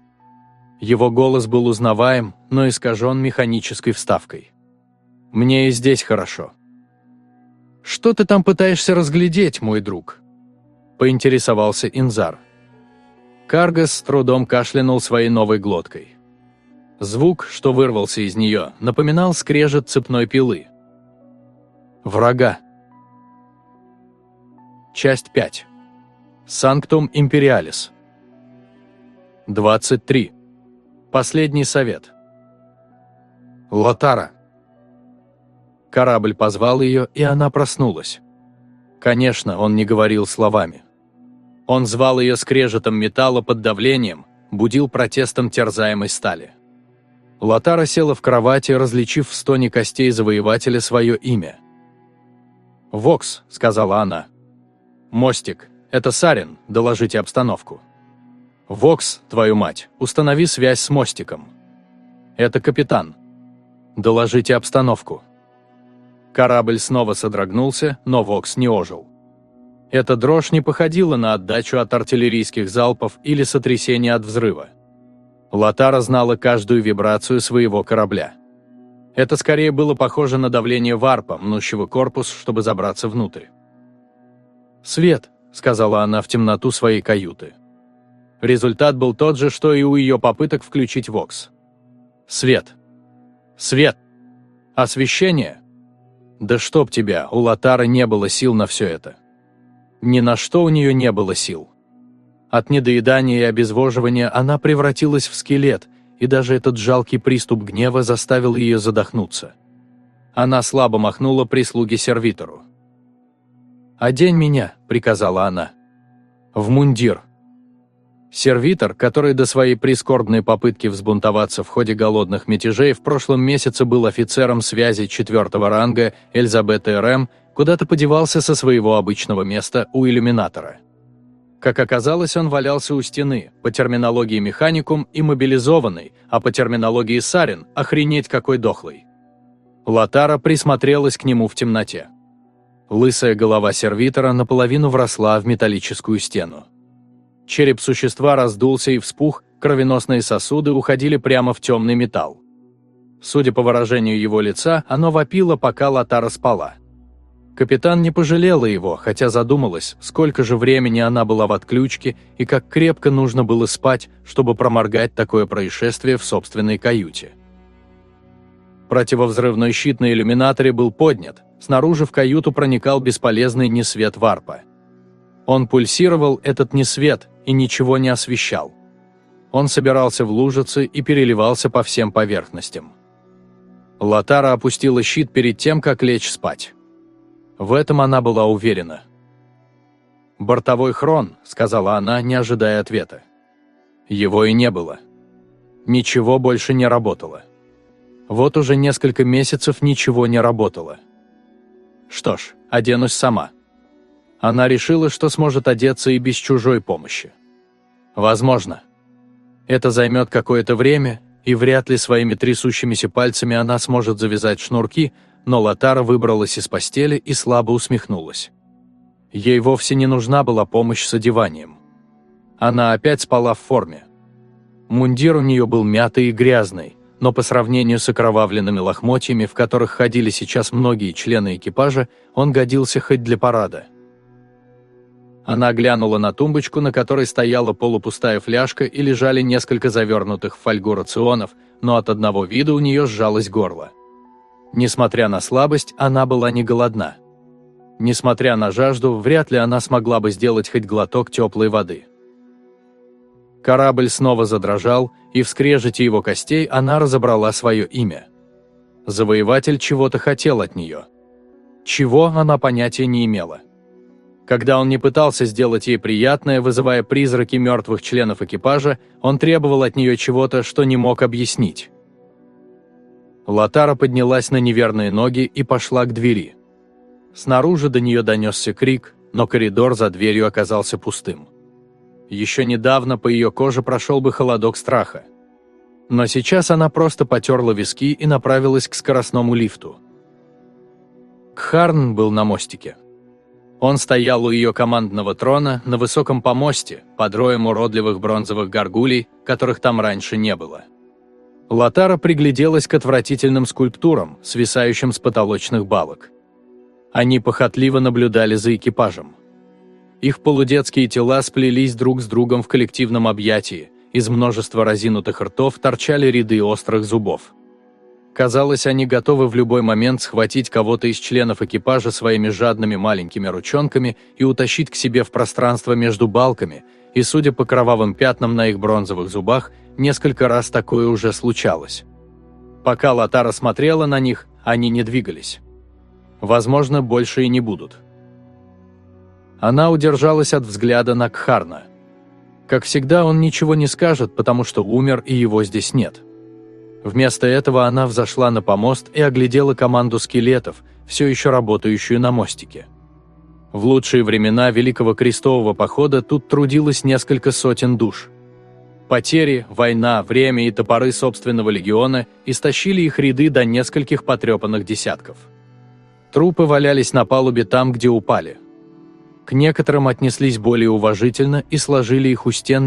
Его голос был узнаваем, но искажен механической вставкой. «Мне и здесь хорошо». «Что ты там пытаешься разглядеть, мой друг?» – поинтересовался Инзар. Каргас с трудом кашлянул своей новой глоткой. Звук, что вырвался из нее, напоминал скрежет цепной пилы. Врага. Часть 5. Санктум Империалис. 23. Последний совет. Лотара. Корабль позвал ее, и она проснулась. Конечно, он не говорил словами. Он звал ее скрежетом металла под давлением, будил протестом терзаемой стали. Латара села в кровати, различив в стоне костей завоевателя свое имя. «Вокс», — сказала она. «Мостик, это Сарин, доложите обстановку». «Вокс, твою мать, установи связь с мостиком». «Это капитан. Доложите обстановку». Корабль снова содрогнулся, но Вокс не ожил. Эта дрожь не походила на отдачу от артиллерийских залпов или сотрясение от взрыва. Латара знала каждую вибрацию своего корабля. Это скорее было похоже на давление варпа, мнущего корпус, чтобы забраться внутрь. «Свет», — сказала она в темноту своей каюты. Результат был тот же, что и у ее попыток включить Вокс. «Свет! Свет! Освещение!» Да чтоб тебя, у Латары не было сил на все это. Ни на что у нее не было сил. От недоедания и обезвоживания она превратилась в скелет, и даже этот жалкий приступ гнева заставил ее задохнуться. Она слабо махнула прислуге-сервитору. «Одень меня», — приказала она. «В мундир». Сервитор, который до своей прискорбной попытки взбунтоваться в ходе голодных мятежей в прошлом месяце был офицером связи четвертого ранга Эльзабет РМ, куда-то подевался со своего обычного места у иллюминатора. Как оказалось, он валялся у стены, по терминологии механикум и мобилизованный, а по терминологии Сарин – охренеть какой дохлый. Латара присмотрелась к нему в темноте. Лысая голова сервитора наполовину вросла в металлическую стену. Череп существа раздулся и вспух, кровеносные сосуды уходили прямо в темный металл. Судя по выражению его лица, оно вопило, пока Латара спала. Капитан не пожалела его, хотя задумалась, сколько же времени она была в отключке и как крепко нужно было спать, чтобы проморгать такое происшествие в собственной каюте. Противовзрывной щит на иллюминаторе был поднят, снаружи в каюту проникал бесполезный несвет варпа. Он пульсировал, этот несвет, и ничего не освещал. Он собирался в лужицы и переливался по всем поверхностям. Латара опустила щит перед тем, как лечь спать. В этом она была уверена. «Бортовой хрон», — сказала она, не ожидая ответа. Его и не было. Ничего больше не работало. Вот уже несколько месяцев ничего не работало. Что ж, оденусь сама. Она решила, что сможет одеться и без чужой помощи. Возможно. Это займет какое-то время, и вряд ли своими трясущимися пальцами она сможет завязать шнурки, но Латара выбралась из постели и слабо усмехнулась. Ей вовсе не нужна была помощь с одеванием. Она опять спала в форме. Мундир у нее был мятый и грязный, но по сравнению с окровавленными лохмотьями, в которых ходили сейчас многие члены экипажа, он годился хоть для парада. Она глянула на тумбочку, на которой стояла полупустая фляжка и лежали несколько завернутых в фольгу рационов, но от одного вида у нее сжалось горло. Несмотря на слабость, она была не голодна. Несмотря на жажду, вряд ли она смогла бы сделать хоть глоток теплой воды. Корабль снова задрожал, и в скрежете его костей она разобрала свое имя. Завоеватель чего-то хотел от нее. Чего она понятия не имела. Когда он не пытался сделать ей приятное, вызывая призраки мертвых членов экипажа, он требовал от нее чего-то, что не мог объяснить. Латара поднялась на неверные ноги и пошла к двери. Снаружи до нее донесся крик, но коридор за дверью оказался пустым. Еще недавно по ее коже прошел бы холодок страха. Но сейчас она просто потерла виски и направилась к скоростному лифту. Кхарн был на мостике. Он стоял у ее командного трона на высоком помосте, под роем уродливых бронзовых горгулей, которых там раньше не было. Латара пригляделась к отвратительным скульптурам, свисающим с потолочных балок. Они похотливо наблюдали за экипажем. Их полудетские тела сплелись друг с другом в коллективном объятии, из множества разинутых ртов торчали ряды острых зубов. Казалось, они готовы в любой момент схватить кого-то из членов экипажа своими жадными маленькими ручонками и утащить к себе в пространство между балками, и, судя по кровавым пятнам на их бронзовых зубах, Несколько раз такое уже случалось. Пока Латара смотрела на них, они не двигались. Возможно, больше и не будут. Она удержалась от взгляда на Кхарна. Как всегда, он ничего не скажет, потому что умер и его здесь нет. Вместо этого она взошла на помост и оглядела команду скелетов, все еще работающую на мостике. В лучшие времена Великого Крестового Похода тут трудилось несколько сотен душ – Потери, война, время и топоры собственного легиона истощили их ряды до нескольких потрепанных десятков. Трупы валялись на палубе там, где упали. К некоторым отнеслись более уважительно и сложили их у стен